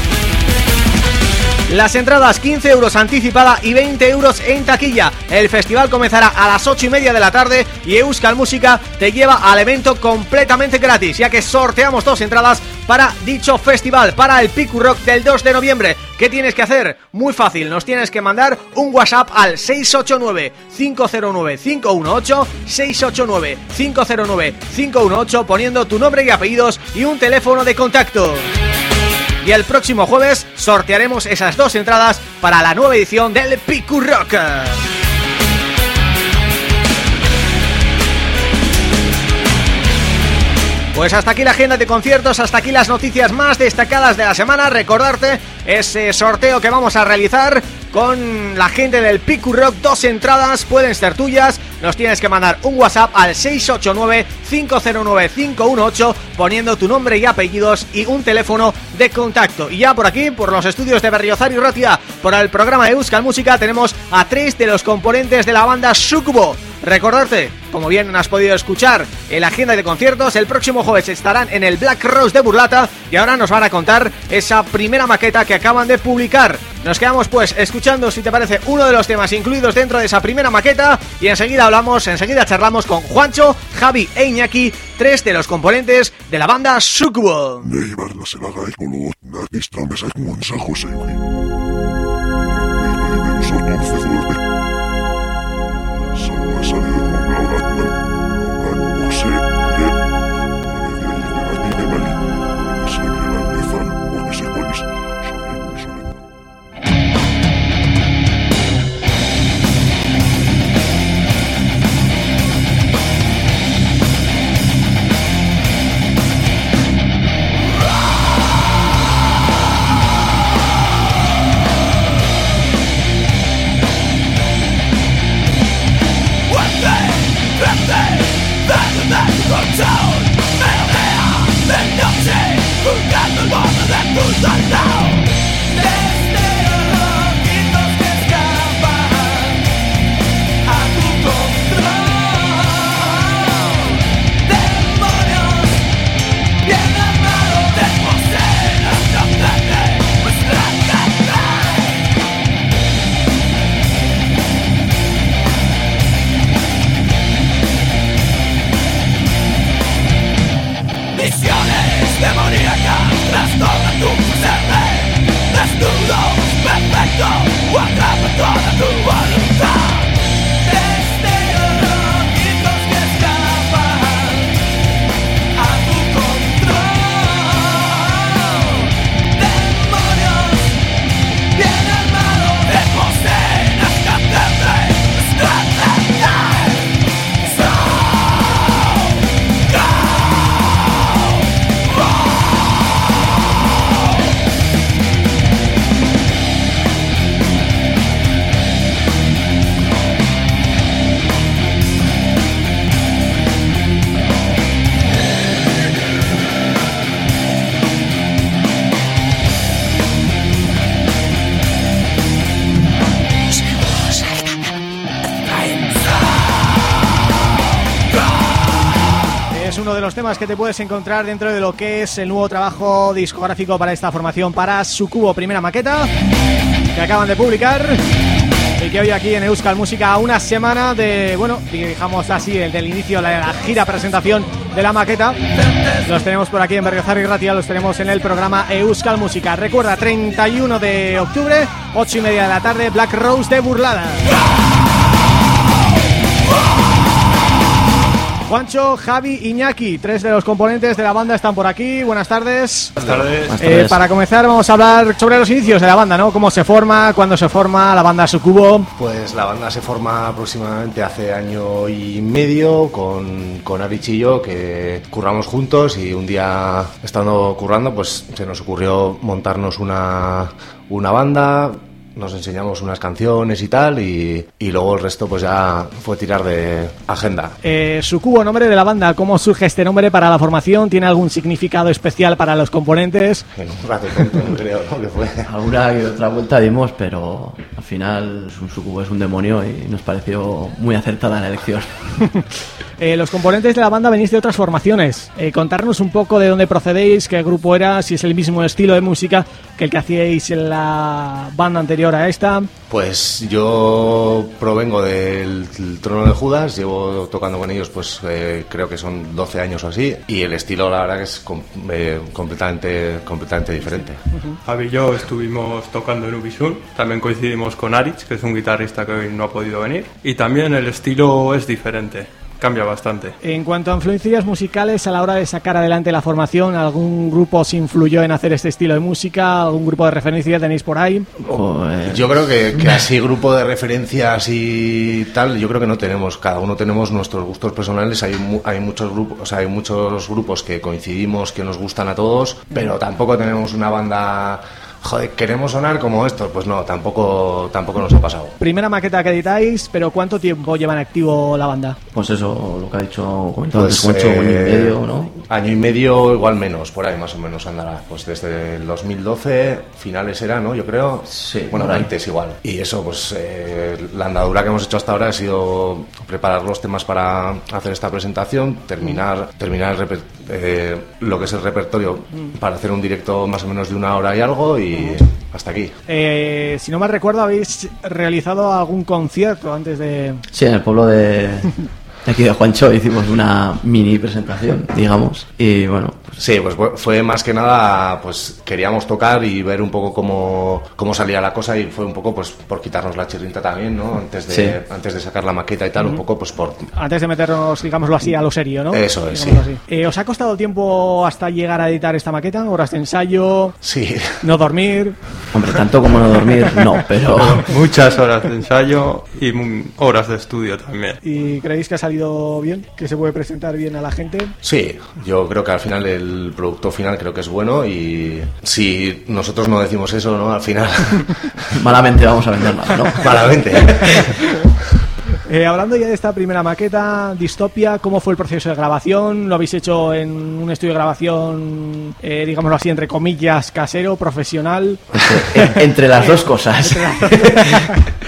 Las entradas 15 euros anticipada y 20 euros en taquilla. El festival comenzará a las 8 y media de la tarde y Euskal Música te lleva al evento completamente gratis, ya que sorteamos dos entradas para dicho festival, para el Piku Rock del 2 de noviembre. ¿Qué tienes que hacer? Muy fácil, nos tienes que mandar un WhatsApp al 689-509-518, 689-509-518 poniendo tu nombre y apellidos y un teléfono de contacto y el próximo jueves sortearemos esas dos entradas para la nueva edición del Piku Rock. Pues hasta aquí la agenda de conciertos, hasta aquí las noticias más destacadas de la semana. Recordarte ese sorteo que vamos a realizar con la gente del Piku Rock. Dos entradas pueden ser tuyas. Nos tienes que mandar un WhatsApp al 689-509-518 poniendo tu nombre y apellidos y un teléfono de contacto. Y ya por aquí, por los estudios de Berriozar y Ratia, por el programa de Euskal Música, tenemos a tres de los componentes de la banda Sukubo. Recordarte, como bien has podido escuchar en la agenda de conciertos, el próximo jueves estarán en el Black Rose de Burlata y ahora nos van a contar esa primera maqueta que acaban de publicar. Nos quedamos pues escuchando, si te parece, uno de los temas incluidos dentro de esa primera maqueta y enseguida hablamos, enseguida charlamos con Juancho, Javi e Iñaki, tres de los componentes de la banda A toda do ar Sukubo. temas que te puedes encontrar dentro de lo que es el nuevo trabajo discográfico para esta formación, para su cubo primera maqueta, que acaban de publicar y que hoy aquí en Euskal Música a una semana de, bueno, digamos así, el del inicio de la gira presentación de la maqueta los tenemos por aquí en Berriozar y Ratia, los tenemos en el programa Euskal Música recuerda, 31 de octubre 8 y media de la tarde, Black Rose de Burlada Juancho, Javi, Iñaki, tres de los componentes de la banda están por aquí. Buenas tardes. Buenas tardes. Eh, para comenzar vamos a hablar sobre los inicios de la banda, ¿no? Cómo se forma, cuándo se forma la banda Sucubo. Pues la banda se forma aproximadamente hace año y medio con, con Arichillo, que curramos juntos y un día estando currando pues se nos ocurrió montarnos una, una banda nos enseñamos unas canciones y tal, y, y luego el resto pues ya fue tirar de agenda. Eh, Sucubo, nombre de la banda, ¿cómo surge este nombre para la formación? ¿Tiene algún significado especial para los componentes? En un rato creo ¿no? que fue. [LAUGHS] Alguna y otra vuelta dimos, pero al final un sucubo es un demonio y nos pareció muy acertada la elección. [LAUGHS] Eh, los componentes de la banda venís de otras formaciones. Eh, contarnos un poco de dónde procedéis, qué grupo era, si es el mismo estilo de música que el que hacíais en la banda anterior a esta. Pues yo provengo del, Trono de Judas, llevo tocando con ellos pues eh, creo que son 12 años o así, y el estilo la verdad que es com- eh, completamente, completamente diferente. Javi y yo estuvimos tocando en Ubisoft, también coincidimos con Aritz, que es un guitarrista que hoy no ha podido venir, y también el estilo es diferente, cambia bastante. En cuanto a influencias musicales, a la hora de sacar adelante la formación, ¿algún grupo os influyó en hacer este estilo de música? ¿Algún grupo de referencia tenéis por ahí? Pues, Yo creo que, que [LAUGHS] así grupo de referencias y tal, yo creo que no tenemos. Cada uno tenemos nuestros gustos personales. Hay, hay muchos grupos, o sea, hay muchos grupos que coincidimos, que nos gustan a todos, pero tampoco tenemos una banda. Joder, queremos sonar como estos. Pues no, tampoco, tampoco nos ha pasado. Primera maqueta que editáis, pero ¿cuánto tiempo lleva en activo la banda? pues eso, lo que ha dicho, comentado Pues, antes, año y eh, medio, ¿no? Año y medio, igual menos, por ahí más o menos andará. Pues desde el 2012, finales era, ¿no? Yo creo. Sí, Bueno, antes igual. Y eso, pues eh, la andadura que hemos hecho hasta ahora ha sido preparar los temas para hacer esta presentación, terminar, terminar el reper- eh, lo que es el repertorio para hacer un directo más o menos de una hora y algo y hasta aquí. Eh, si no mal recuerdo, habéis realizado algún concierto antes de... Sí, en el pueblo de, de [LAUGHS] aquí de Juancho hicimos una mini presentación, digamos, y bueno, pues Sí, pues fue- más que nada, pues queríamos tocar y ver un poco cómo, cómo salía la cosa y fue un poco pues por quitarnos la chirrinta también, ¿no? Antes de, Sí. antes de sacar la maqueta y tal, un poco pues por... Antes de meternos, digámoslo así, a lo serio, ¿no? Eso es, sí. Eh, ¿Os ha costado tiempo hasta llegar a editar esta maqueta? ¿Horas de ensayo? Sí, ¿No dormir? hombre, tanto como no dormir, no, pero [LAUGHS] Muchas horas de ensayo y horas de estudio también. ¿Y creéis que ha salido bien? ¿Que se puede presentar bien a la gente? sí, yo creo que al final el producto final creo que es bueno y si nosotros no decimos eso, ¿no? Al final, [LAUGHS] malamente vamos a vender nada, ¿no? [LAUGHS] malamente. [LAUGHS] Eh, hablando ya de esta primera maqueta, Distopia, ¿cómo fue el proceso de grabación? ¿Lo habéis hecho en un estudio de grabación, eh, digámoslo así, entre comillas, casero, profesional? Entre, las dos cosas. [LAUGHS]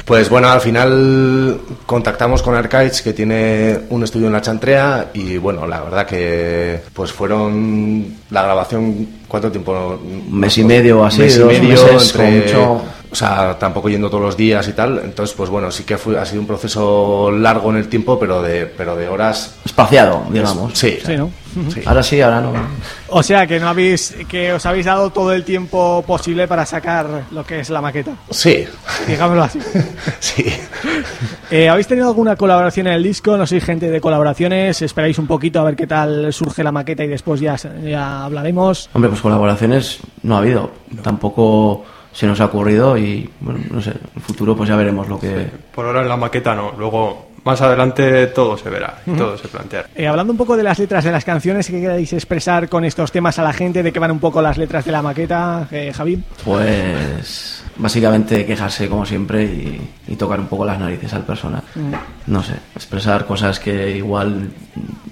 Pues bueno, al final contactamos con Archives que tiene un estudio en la Chantrea y bueno, la verdad que pues fueron la grabación ¿cuánto tiempo? Un mes y medio así, mes y dos medio meses, entre- mucho. O sea, tampoco yendo todos los días y tal, entonces pues bueno, sí que fue, ha sido un proceso largo en el tiempo, pero de pero de horas Espaciado, digamos. sí, Sí, ¿no? sí. Ahora sí, ahora no. O sea, que no habéis, que os habéis dado todo el tiempo posible para sacar lo que es la maqueta, Sí. digámoslo así. [LAUGHS] Sí. Eh, ¿Habéis tenido alguna colaboración en el disco? No sois gente de colaboraciones, esperáis un poquito a ver qué tal surge la maqueta y después ya, ya hablaremos. Hombre, pues colaboraciones no ha habido. Tampoco se nos ha ocurrido y, bueno, no sé, en el futuro pues ya veremos lo que... Por ahora en la maqueta no, luego más adelante todo se verá y todo se planteará. Eh, hablando un poco de las letras de las canciones, ¿qué queréis expresar con estos temas a la gente? ¿De qué van un poco las letras de la maqueta, eh, Javi? Pues básicamente quejarse como siempre y, y tocar un poco las narices al personal. No sé, expresar cosas que igual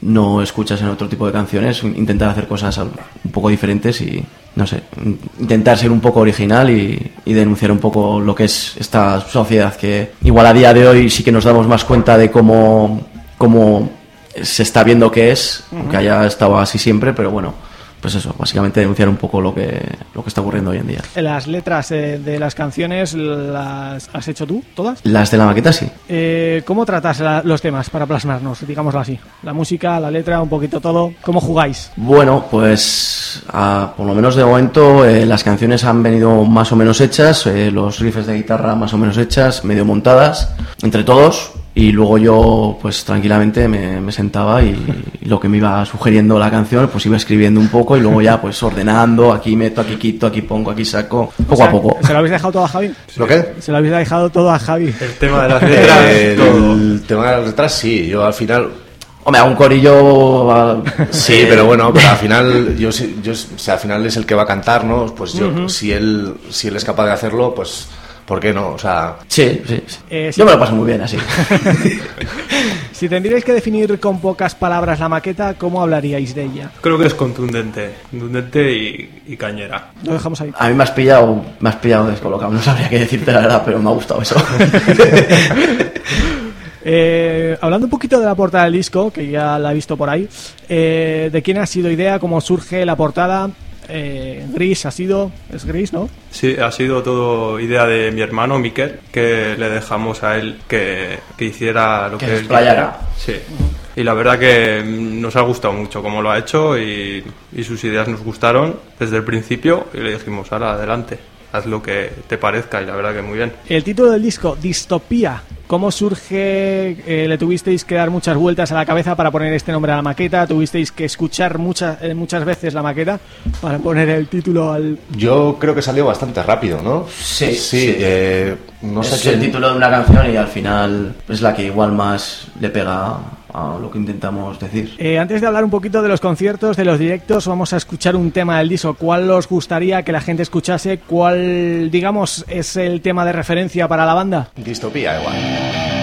no escuchas en otro tipo de canciones, intentar hacer cosas un poco diferentes y, no sé, in- intentar ser un poco original y, y denunciar un poco lo que es esta sociedad que igual a día de hoy sí que nos damos más cuenta de cómo, cómo se está viendo que es, aunque haya estado así siempre, pero bueno, pues eso, básicamente denunciar un poco lo que, lo que está ocurriendo hoy en día. Las letras eh, de las canciones las has hecho tú, todas. Las de la maqueta sí. Eh, ¿Cómo tratas la- los temas para plasmarnos, digámoslo así? La música, la letra, un poquito todo. ¿Cómo jugáis? Bueno, pues por lo menos de momento eh, las canciones han venido más o menos hechas, eh, los riffs de guitarra más o menos hechas, medio montadas, entre todos. Y luego yo, pues tranquilamente me, me sentaba y, y lo que me iba sugiriendo la canción, pues iba escribiendo un poco y luego ya pues ordenando, aquí meto, aquí quito, aquí pongo, aquí saco, poco O sea, a poco. ¿Se lo habéis dejado todo a Javi? ¿Lo qué? Se lo habéis dejado todo a Javi. El tema de las [LAUGHS] letras, el tema de las letras sí, yo al final Hombre, a un corillo... Sí, eh, pero bueno, pero al final [LAUGHS] yo, sí- yo, o sea, al final es el que va a cantar, ¿no? Pues yo, si él, si él es capaz de hacerlo, pues, ¿por qué no? O sea, Sí, sí. sí. Eh, sí. Yo me lo paso muy bien así. [LAUGHS] Si tendríais que definir con pocas palabras la maqueta, ¿cómo hablaríais de ella? Creo que es contundente, contundente y, y cañera. Lo dejamos ahí. A mí me has pillado, me has pillado descolocado. No sabría qué decirte la verdad, pero me ha gustado eso. [LAUGHS] Eh, hablando un poquito de la portada del disco, que ya la he visto por ahí, eh, ¿de quién ha sido idea? ¿Cómo surge la portada? Eh, gris ha sido, es gris, ¿no? Sí, ha sido todo idea de mi hermano Miquel, que le dejamos a él que, que hiciera lo Que que, se él quisiera. Sí. Y la verdad que nos ha gustado mucho cómo lo ha hecho y, y sus ideas nos gustaron desde el principio y le dijimos, ahora adelante, haz lo que te parezca y la verdad que muy bien. El título del disco, Distopía. ¿Cómo surge? Eh, ¿Le tuvisteis que dar muchas vueltas a la cabeza para poner este nombre a la maqueta? ¿Tuvisteis que escuchar muchas eh, muchas veces la maqueta para poner el título al...? yo creo que salió bastante rápido, ¿no? Sí, Sí, sí. eh, no sé es quién- el título de una canción y al final es la que igual más le pega a lo que intentamos decir. Eh, antes de hablar un poquito de los conciertos, de los directos, vamos a escuchar un tema del disco. ¿Cuál os gustaría que la gente escuchase? ¿Cuál, digamos, es el tema de referencia para la banda? Distopía igual.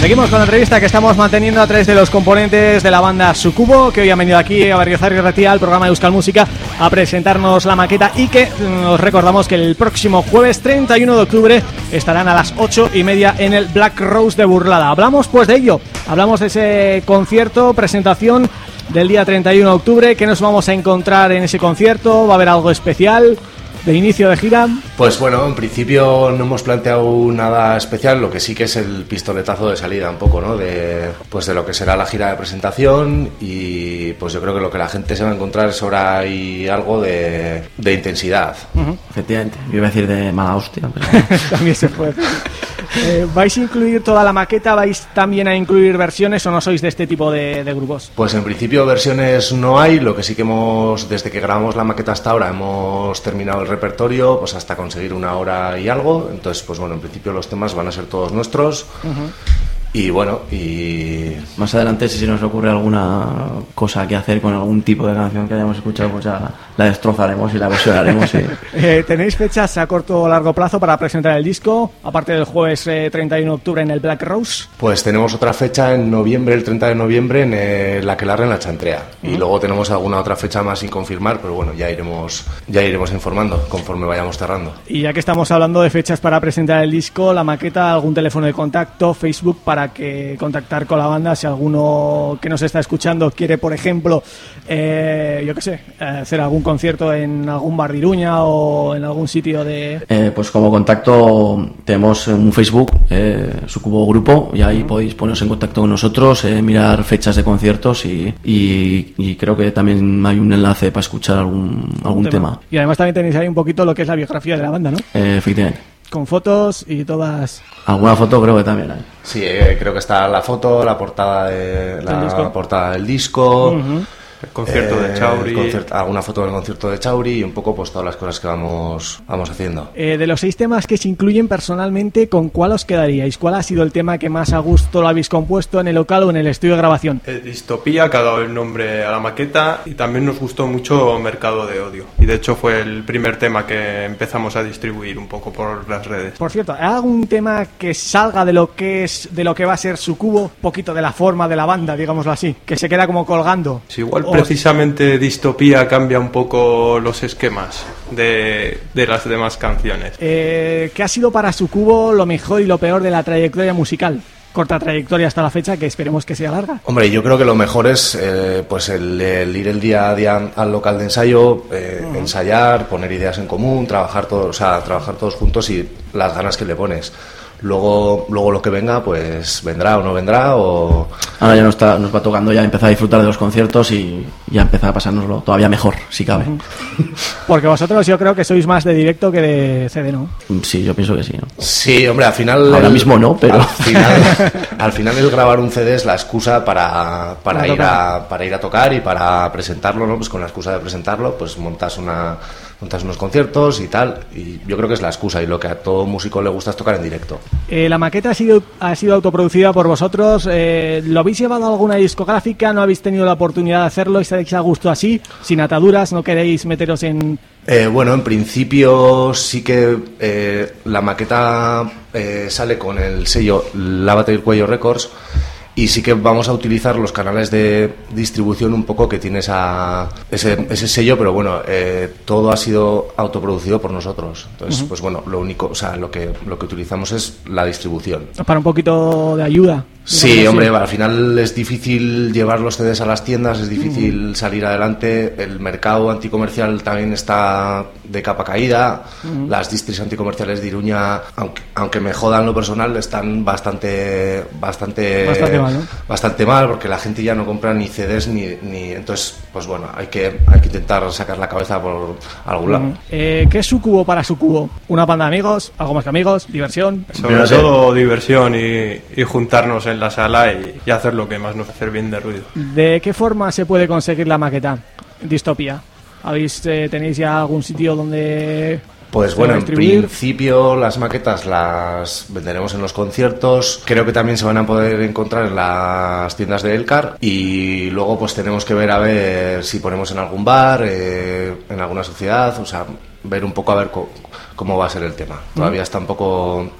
Seguimos con la entrevista que estamos manteniendo a través de los componentes de la banda Sucubo Que hoy han venido aquí a Berriozar y Ratia al programa de Euskal Música A presentarnos la maqueta y que nos mm, recordamos que el próximo jueves 31 de octubre Estarán a las 8 y media en el Black Rose de Burlada Hablamos pues de ello, hablamos de ese concierto, presentación del día 31 de octubre ¿Qué nos vamos a encontrar en ese concierto? ¿Va a haber algo especial? De inicio de gira? Pues bueno, en principio no hemos planteado nada especial, lo que sí que es el pistoletazo de salida un poco, ¿no? De, pues de lo que será la gira de presentación y pues yo creo que lo que la gente se va a encontrar es ahora y algo de, intensidad. Efectivamente, yo iba a decir de mala hostia. [LAUGHS] También se puede. Eh, ¿Vais a incluir toda la maqueta? ¿Vais también a incluir versiones o no sois de este tipo de, de, grupos? Pues en principio versiones no hay, lo que sí que hemos, desde que grabamos la maqueta hasta ahora, hemos terminado el repertorio, pues hasta conseguir una hora y algo. Entonces, pues bueno, en principio los temas van a ser todos nuestros. Y bueno, y... Más adelante, si se nos ocurre alguna cosa que hacer con algún tipo de canción que hayamos escuchado, pues ya la destrozaremos y la versionaremos. [LAUGHS] Eh, ¿Tenéis fechas a corto o largo plazo para presentar el disco? Aparte del jueves 31 eh, de octubre en el Black Rose. Pues tenemos otra fecha en noviembre, el 30 de noviembre, en eh, la que larga en la Chantrea. Y luego tenemos alguna otra fecha más sin confirmar, pero bueno, ya iremos, ya iremos informando conforme vayamos cerrando. Y ya que estamos hablando de fechas para presentar el disco, la maqueta, algún teléfono de contacto, Facebook para que contactar con la banda si alguno que nos está escuchando quiere, por ejemplo, eh, yo qué sé, hacer algún concierto en algún bar de Iruña o en algún sitio de... Eh, pues como contacto tenemos un Facebook, eh, su cubo grupo, y ahí podéis poneros en contacto con nosotros, eh, mirar fechas de conciertos y, y, creo que también hay un enlace para escuchar algún, algún tema. Y además también tenéis ahí un poquito lo que es la biografía de la banda, ¿no? efectivamente con fotos y todas. Alguna foto creo que también hay. Sí, eh, creo que está la foto, la portada de la portada del disco. El concierto de eh, Chauri. alguna foto del concierto de Chauri y un poco pues todas las cosas que vamos, vamos haciendo. Eh, de los seis temas que se incluyen personalmente, ¿con cuál os quedaríais? ¿Cuál ha sido el tema que más a gusto lo habéis compuesto en el local o en el estudio de grabación? Eh, Distopía, que ha dado el nombre a la maqueta y también nos gustó mucho Mercado de Odio. Y de hecho fue el primer tema que empezamos a distribuir un poco por las redes. Por cierto, ¿hay algún tema que salga de lo que es de lo que va a ser su cubo? Un poquito de la forma de la banda, digámoslo así, que se queda como colgando. Sí, igual precisamente Distopía cambia un poco los esquemas de, las demás canciones. Eh, ¿Qué ha sido para su cubo lo mejor y lo peor de la trayectoria musical? corta trayectoria hasta la fecha que esperemos que sea larga. Hombre, yo creo que lo mejor es eh, pues el, ir el día a día al local de ensayo, eh, ensayar, poner ideas en común, trabajar todos, o sea, trabajar todos juntos y las ganas que le pones. Luego, luego lo que venga, pues vendrá o no vendrá o... Ahora ya nos, está, nos va tocando ya empezar a disfrutar de los conciertos y ya empezar a pasárnoslo todavía mejor, si cabe. Porque vosotros yo creo que sois más de directo que de CD, ¿no? Sí, yo pienso que sí, ¿no? Sí, hombre, al final... Ahora mismo no, pero... Al final, [LAUGHS] al final el grabar un CD es la excusa para, para, ir, a, para ir a tocar y para presentarlo, ¿no? Pues con la excusa de presentarlo, pues montas una montas unos conciertos y tal, y yo creo que es la excusa y lo que a todo músico le gusta es tocar en directo. Eh, la maqueta ha sido, ha sido autoproducida por vosotros, eh, ¿lo habéis llevado a alguna discográfica? ¿No habéis tenido la oportunidad de hacerlo? ¿Estáis a gusto así, sin ataduras? ¿No queréis meteros en...? Eh, bueno, en principio sí que la maqueta sale con el sello Lávate el Cuello Records, y sí que vamos a utilizar los canales de distribución un poco que tiene ese, ese sello, pero bueno, eh, todo ha sido autoproducido por nosotros. Entonces, pues bueno, lo único, o sea, lo que, lo que utilizamos es la distribución. Para un poquito de ayuda. Sí, hombre, al final es difícil llevar los CDs a las tiendas, es difícil salir adelante. El mercado anticomercial también está de capa caída. Las distris anticomerciales de Iruña, aunque, aunque me jodan lo personal, están bastante bastante bastante mal, porque la gente ya no compra ni CDs ni, ni entonces pues bueno, hay que hay que intentar sacar la cabeza por algún lado. Eh, ¿Qué es su cubo para su cubo? ¿Una banda de amigos? ¿Algo más que amigos? ¿Diversión? Sobre todo diversión y, y juntarnos en la sala y, hacer lo que más nos hace bien de ruido. ¿De qué forma se puede conseguir la maqueta? Distopía. ¿Habéis, eh, ¿Tenéis ya algún sitio donde pues bueno, en principio las maquetas las venderemos en los conciertos. Creo que también se van a poder encontrar en las tiendas de Elcar. Y luego pues tenemos que ver a ver si ponemos en algún bar, eh, en alguna sociedad, o sea, ver un poco a ver cómo, va a ser el tema. Todavía está un poco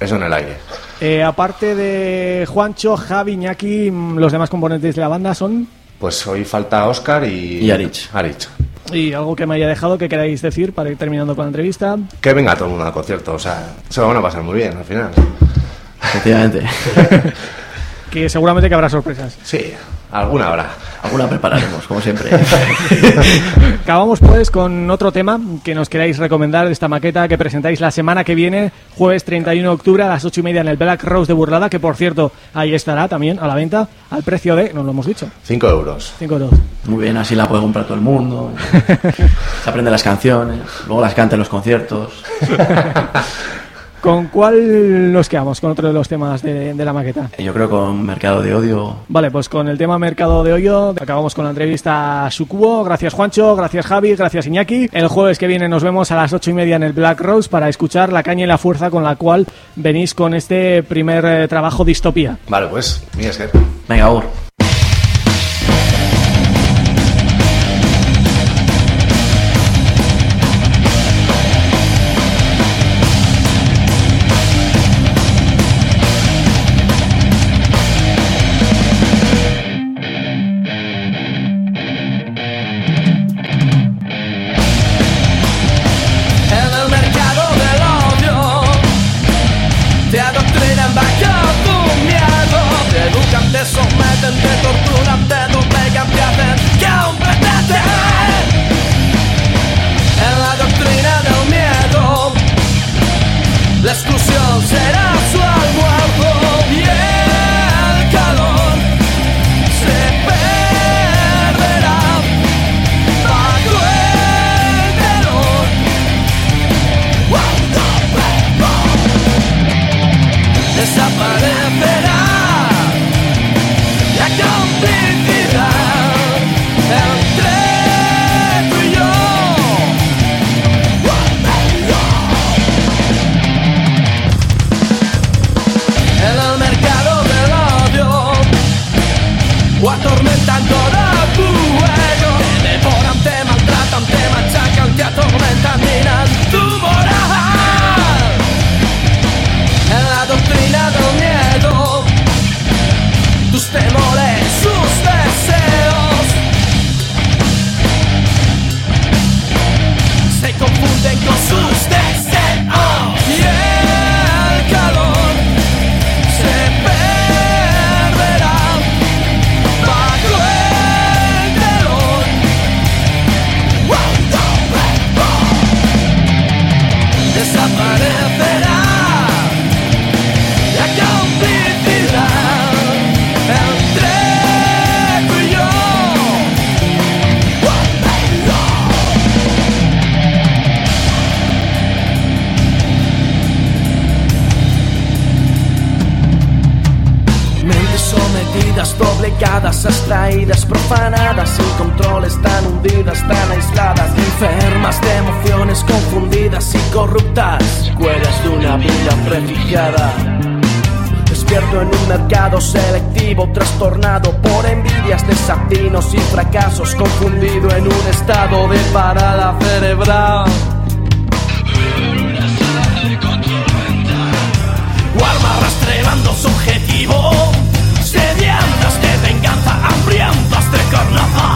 Eso en el aire. Eh, aparte de Juancho, Javi, Iñaki, mm, los demás componentes de la banda son... Pues hoy falta Oscar y... Y Arich. Arich. Y algo que me haya dejado que queráis decir para ir terminando con la entrevista. Que venga todo el mundo al concierto, o sea, se lo van a pasar muy bien al final. Efectivamente. [LAUGHS] Que seguramente que habrá sorpresas. Sí, alguna habrá. Alguna prepararemos, como siempre. [LAUGHS] Acabamos pues con otro tema que nos queráis recomendar de esta maqueta que presentáis la semana que viene, jueves 31 de octubre a las 8 y media en el Black Rose de Burlada, que por cierto ahí estará también a la venta al precio de, nos lo hemos dicho, 5 euros. 5 euros. Muy bien, así la puede comprar todo el mundo. [LAUGHS] Se aprende las canciones, luego las canta en los conciertos. [LAUGHS] ¿Con cuál nos quedamos? Con otro de los temas de, de la maqueta. Yo creo con Mercado de Odio. Vale, pues con el tema Mercado de Hoyo acabamos con la entrevista a Sucubo. Gracias Juancho, gracias Javi, gracias Iñaki. El jueves que viene nos vemos a las ocho y media en el Black Rose para escuchar la caña y la fuerza con la cual venís con este primer eh, trabajo distopía. Vale, pues, mira, es que... Venga, Ur. Confundidas y corruptas, huellas de una vida prefijada. Despierto en un mercado selectivo, trastornado por envidias, desatinos y fracasos, confundido en un estado de parada cerebral. Alma rastreando su objetivo, sedientas de venganza, hambrientas de carnaza,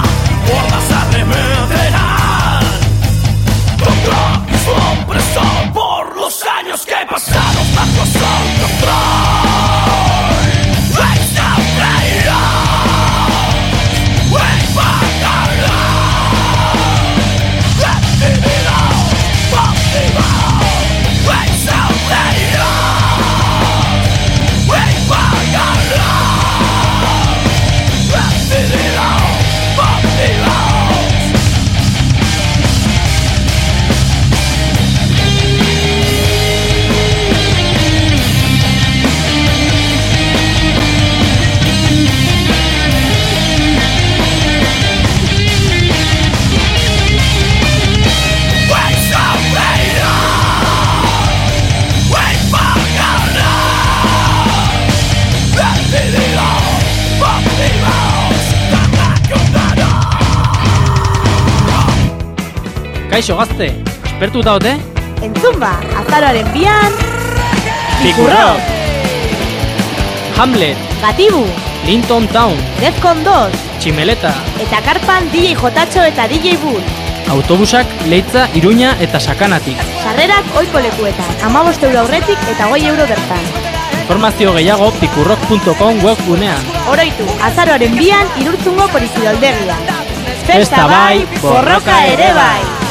Kaixo gazte, aspertuta ote? Entzun ba, azaroaren bian, Picurrock, Hamlet, Gatibu, Linton Town, Defcon 2, Chimeleta, eta karpan DJ Jotatxo eta DJ Bull. autobusak Leitza, Iruña eta Sakanatik. Sarrerak oiko lekuetan, amabost euro aurretik eta goi euro bertan. Informazio gehiago picurrock.com webgunean. Oroitu, azaroaren bian irurtzungo korizidoldegia. Festa bai, borroka ere bai.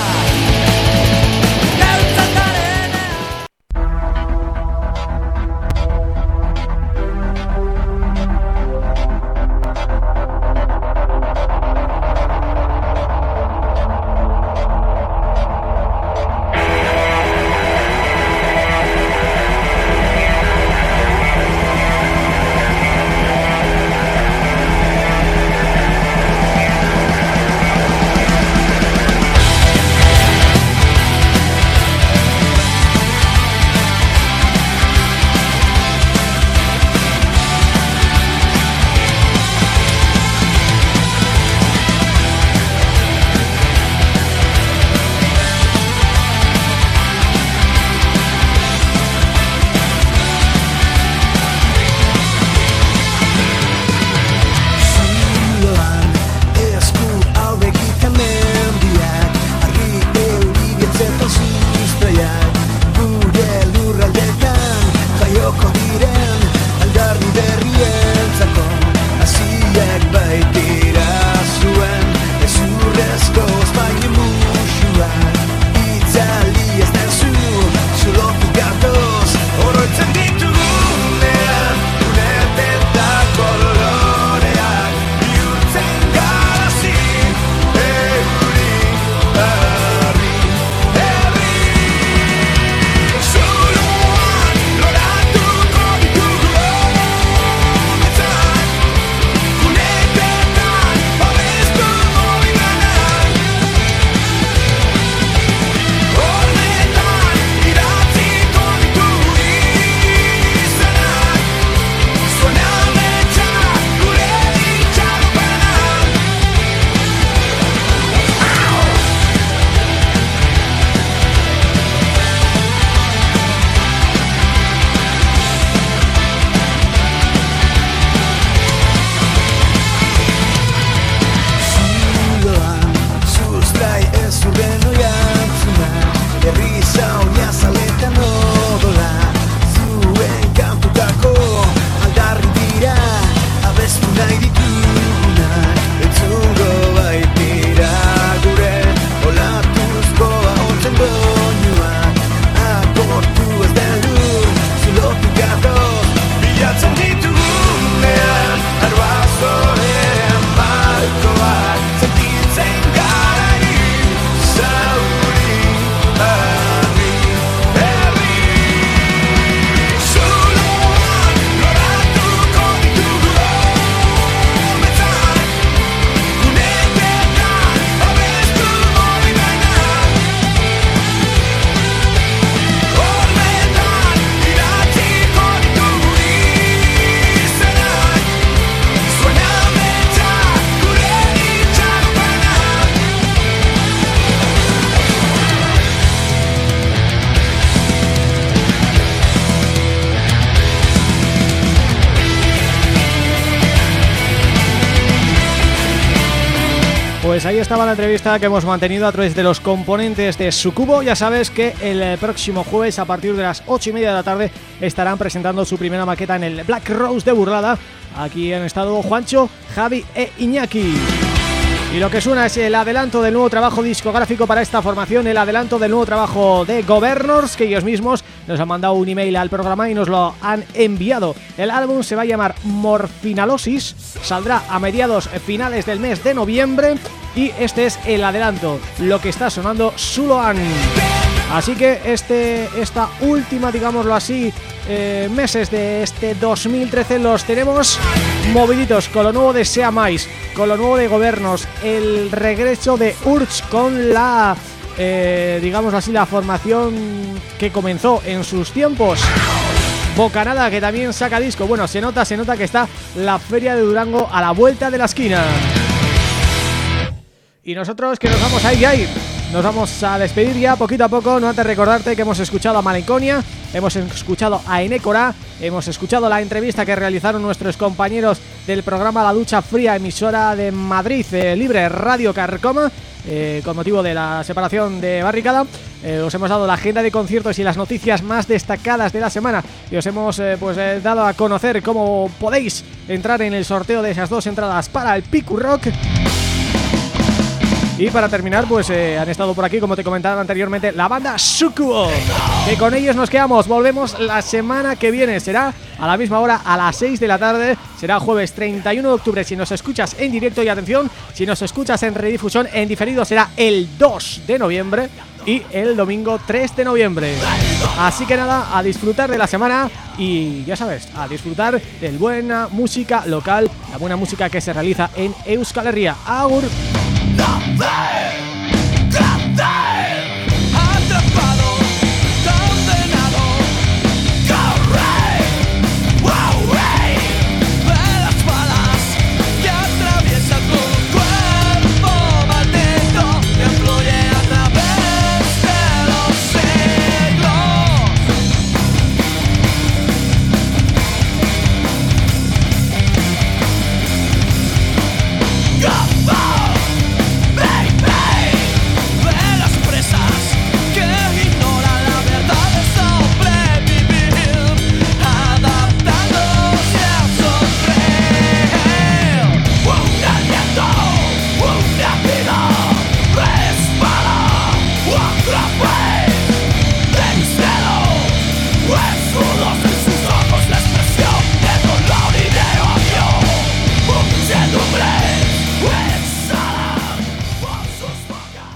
Ahí estaba la entrevista que hemos mantenido a través de los componentes de Sucubo. Ya sabes que el eh, próximo jueves a partir de las 8 y media de la tarde estarán presentando su primera maqueta en el Black Rose de Burlada. Aquí han estado Juancho, Javi e Iñaki. Y lo que suena es el adelanto del nuevo trabajo discográfico para esta formación, el adelanto del nuevo trabajo de Governors, que ellos mismos nos han mandado un email al programa y nos lo han enviado. El álbum se va a llamar Morfinalosis, saldrá a mediados finales del mes de noviembre y este es el adelanto, lo que está sonando Suloan. Así que este esta última, digámoslo así, eh, meses de este 2013 los tenemos moviditos con lo nuevo de Sea Mais, con lo nuevo de Gobernos, el regreso de Urch con la, eh, digamos así, la formación que comenzó en sus tiempos. Bocanada que también saca disco, bueno, se nota, se nota que está la Feria de Durango a la vuelta de la esquina. Y nosotros que nos vamos a ir, a ir nos vamos a despedir ya poquito a poco, no antes recordarte que hemos escuchado a Malenconia, hemos escuchado a Enecora, hemos escuchado la entrevista que realizaron nuestros compañeros del programa La Ducha Fría, emisora de Madrid, eh, Libre Radio Carcoma, eh, con motivo de la separación de Barricada. Eh, os hemos dado la agenda de conciertos y las noticias más destacadas de la semana y os hemos pues dado a conocer cómo podéis entrar en el sorteo de esas dos entradas para el Piku Rock. Y para terminar, pues eh, han estado por aquí, como te comentaba anteriormente, la banda Sukuo. Que con ellos nos quedamos, volvemos la semana que viene. Será a la misma hora, a las 6 de la tarde. Será jueves 31 de octubre si nos escuchas en directo. Y atención, si nos escuchas en redifusión, en diferido será el 2 de noviembre y el domingo 3 de noviembre. Así que nada, a disfrutar de la semana y ya sabes, a disfrutar de buena música local, la buena música que se realiza en Euskal Herria. Agur. Nothing! Nothing!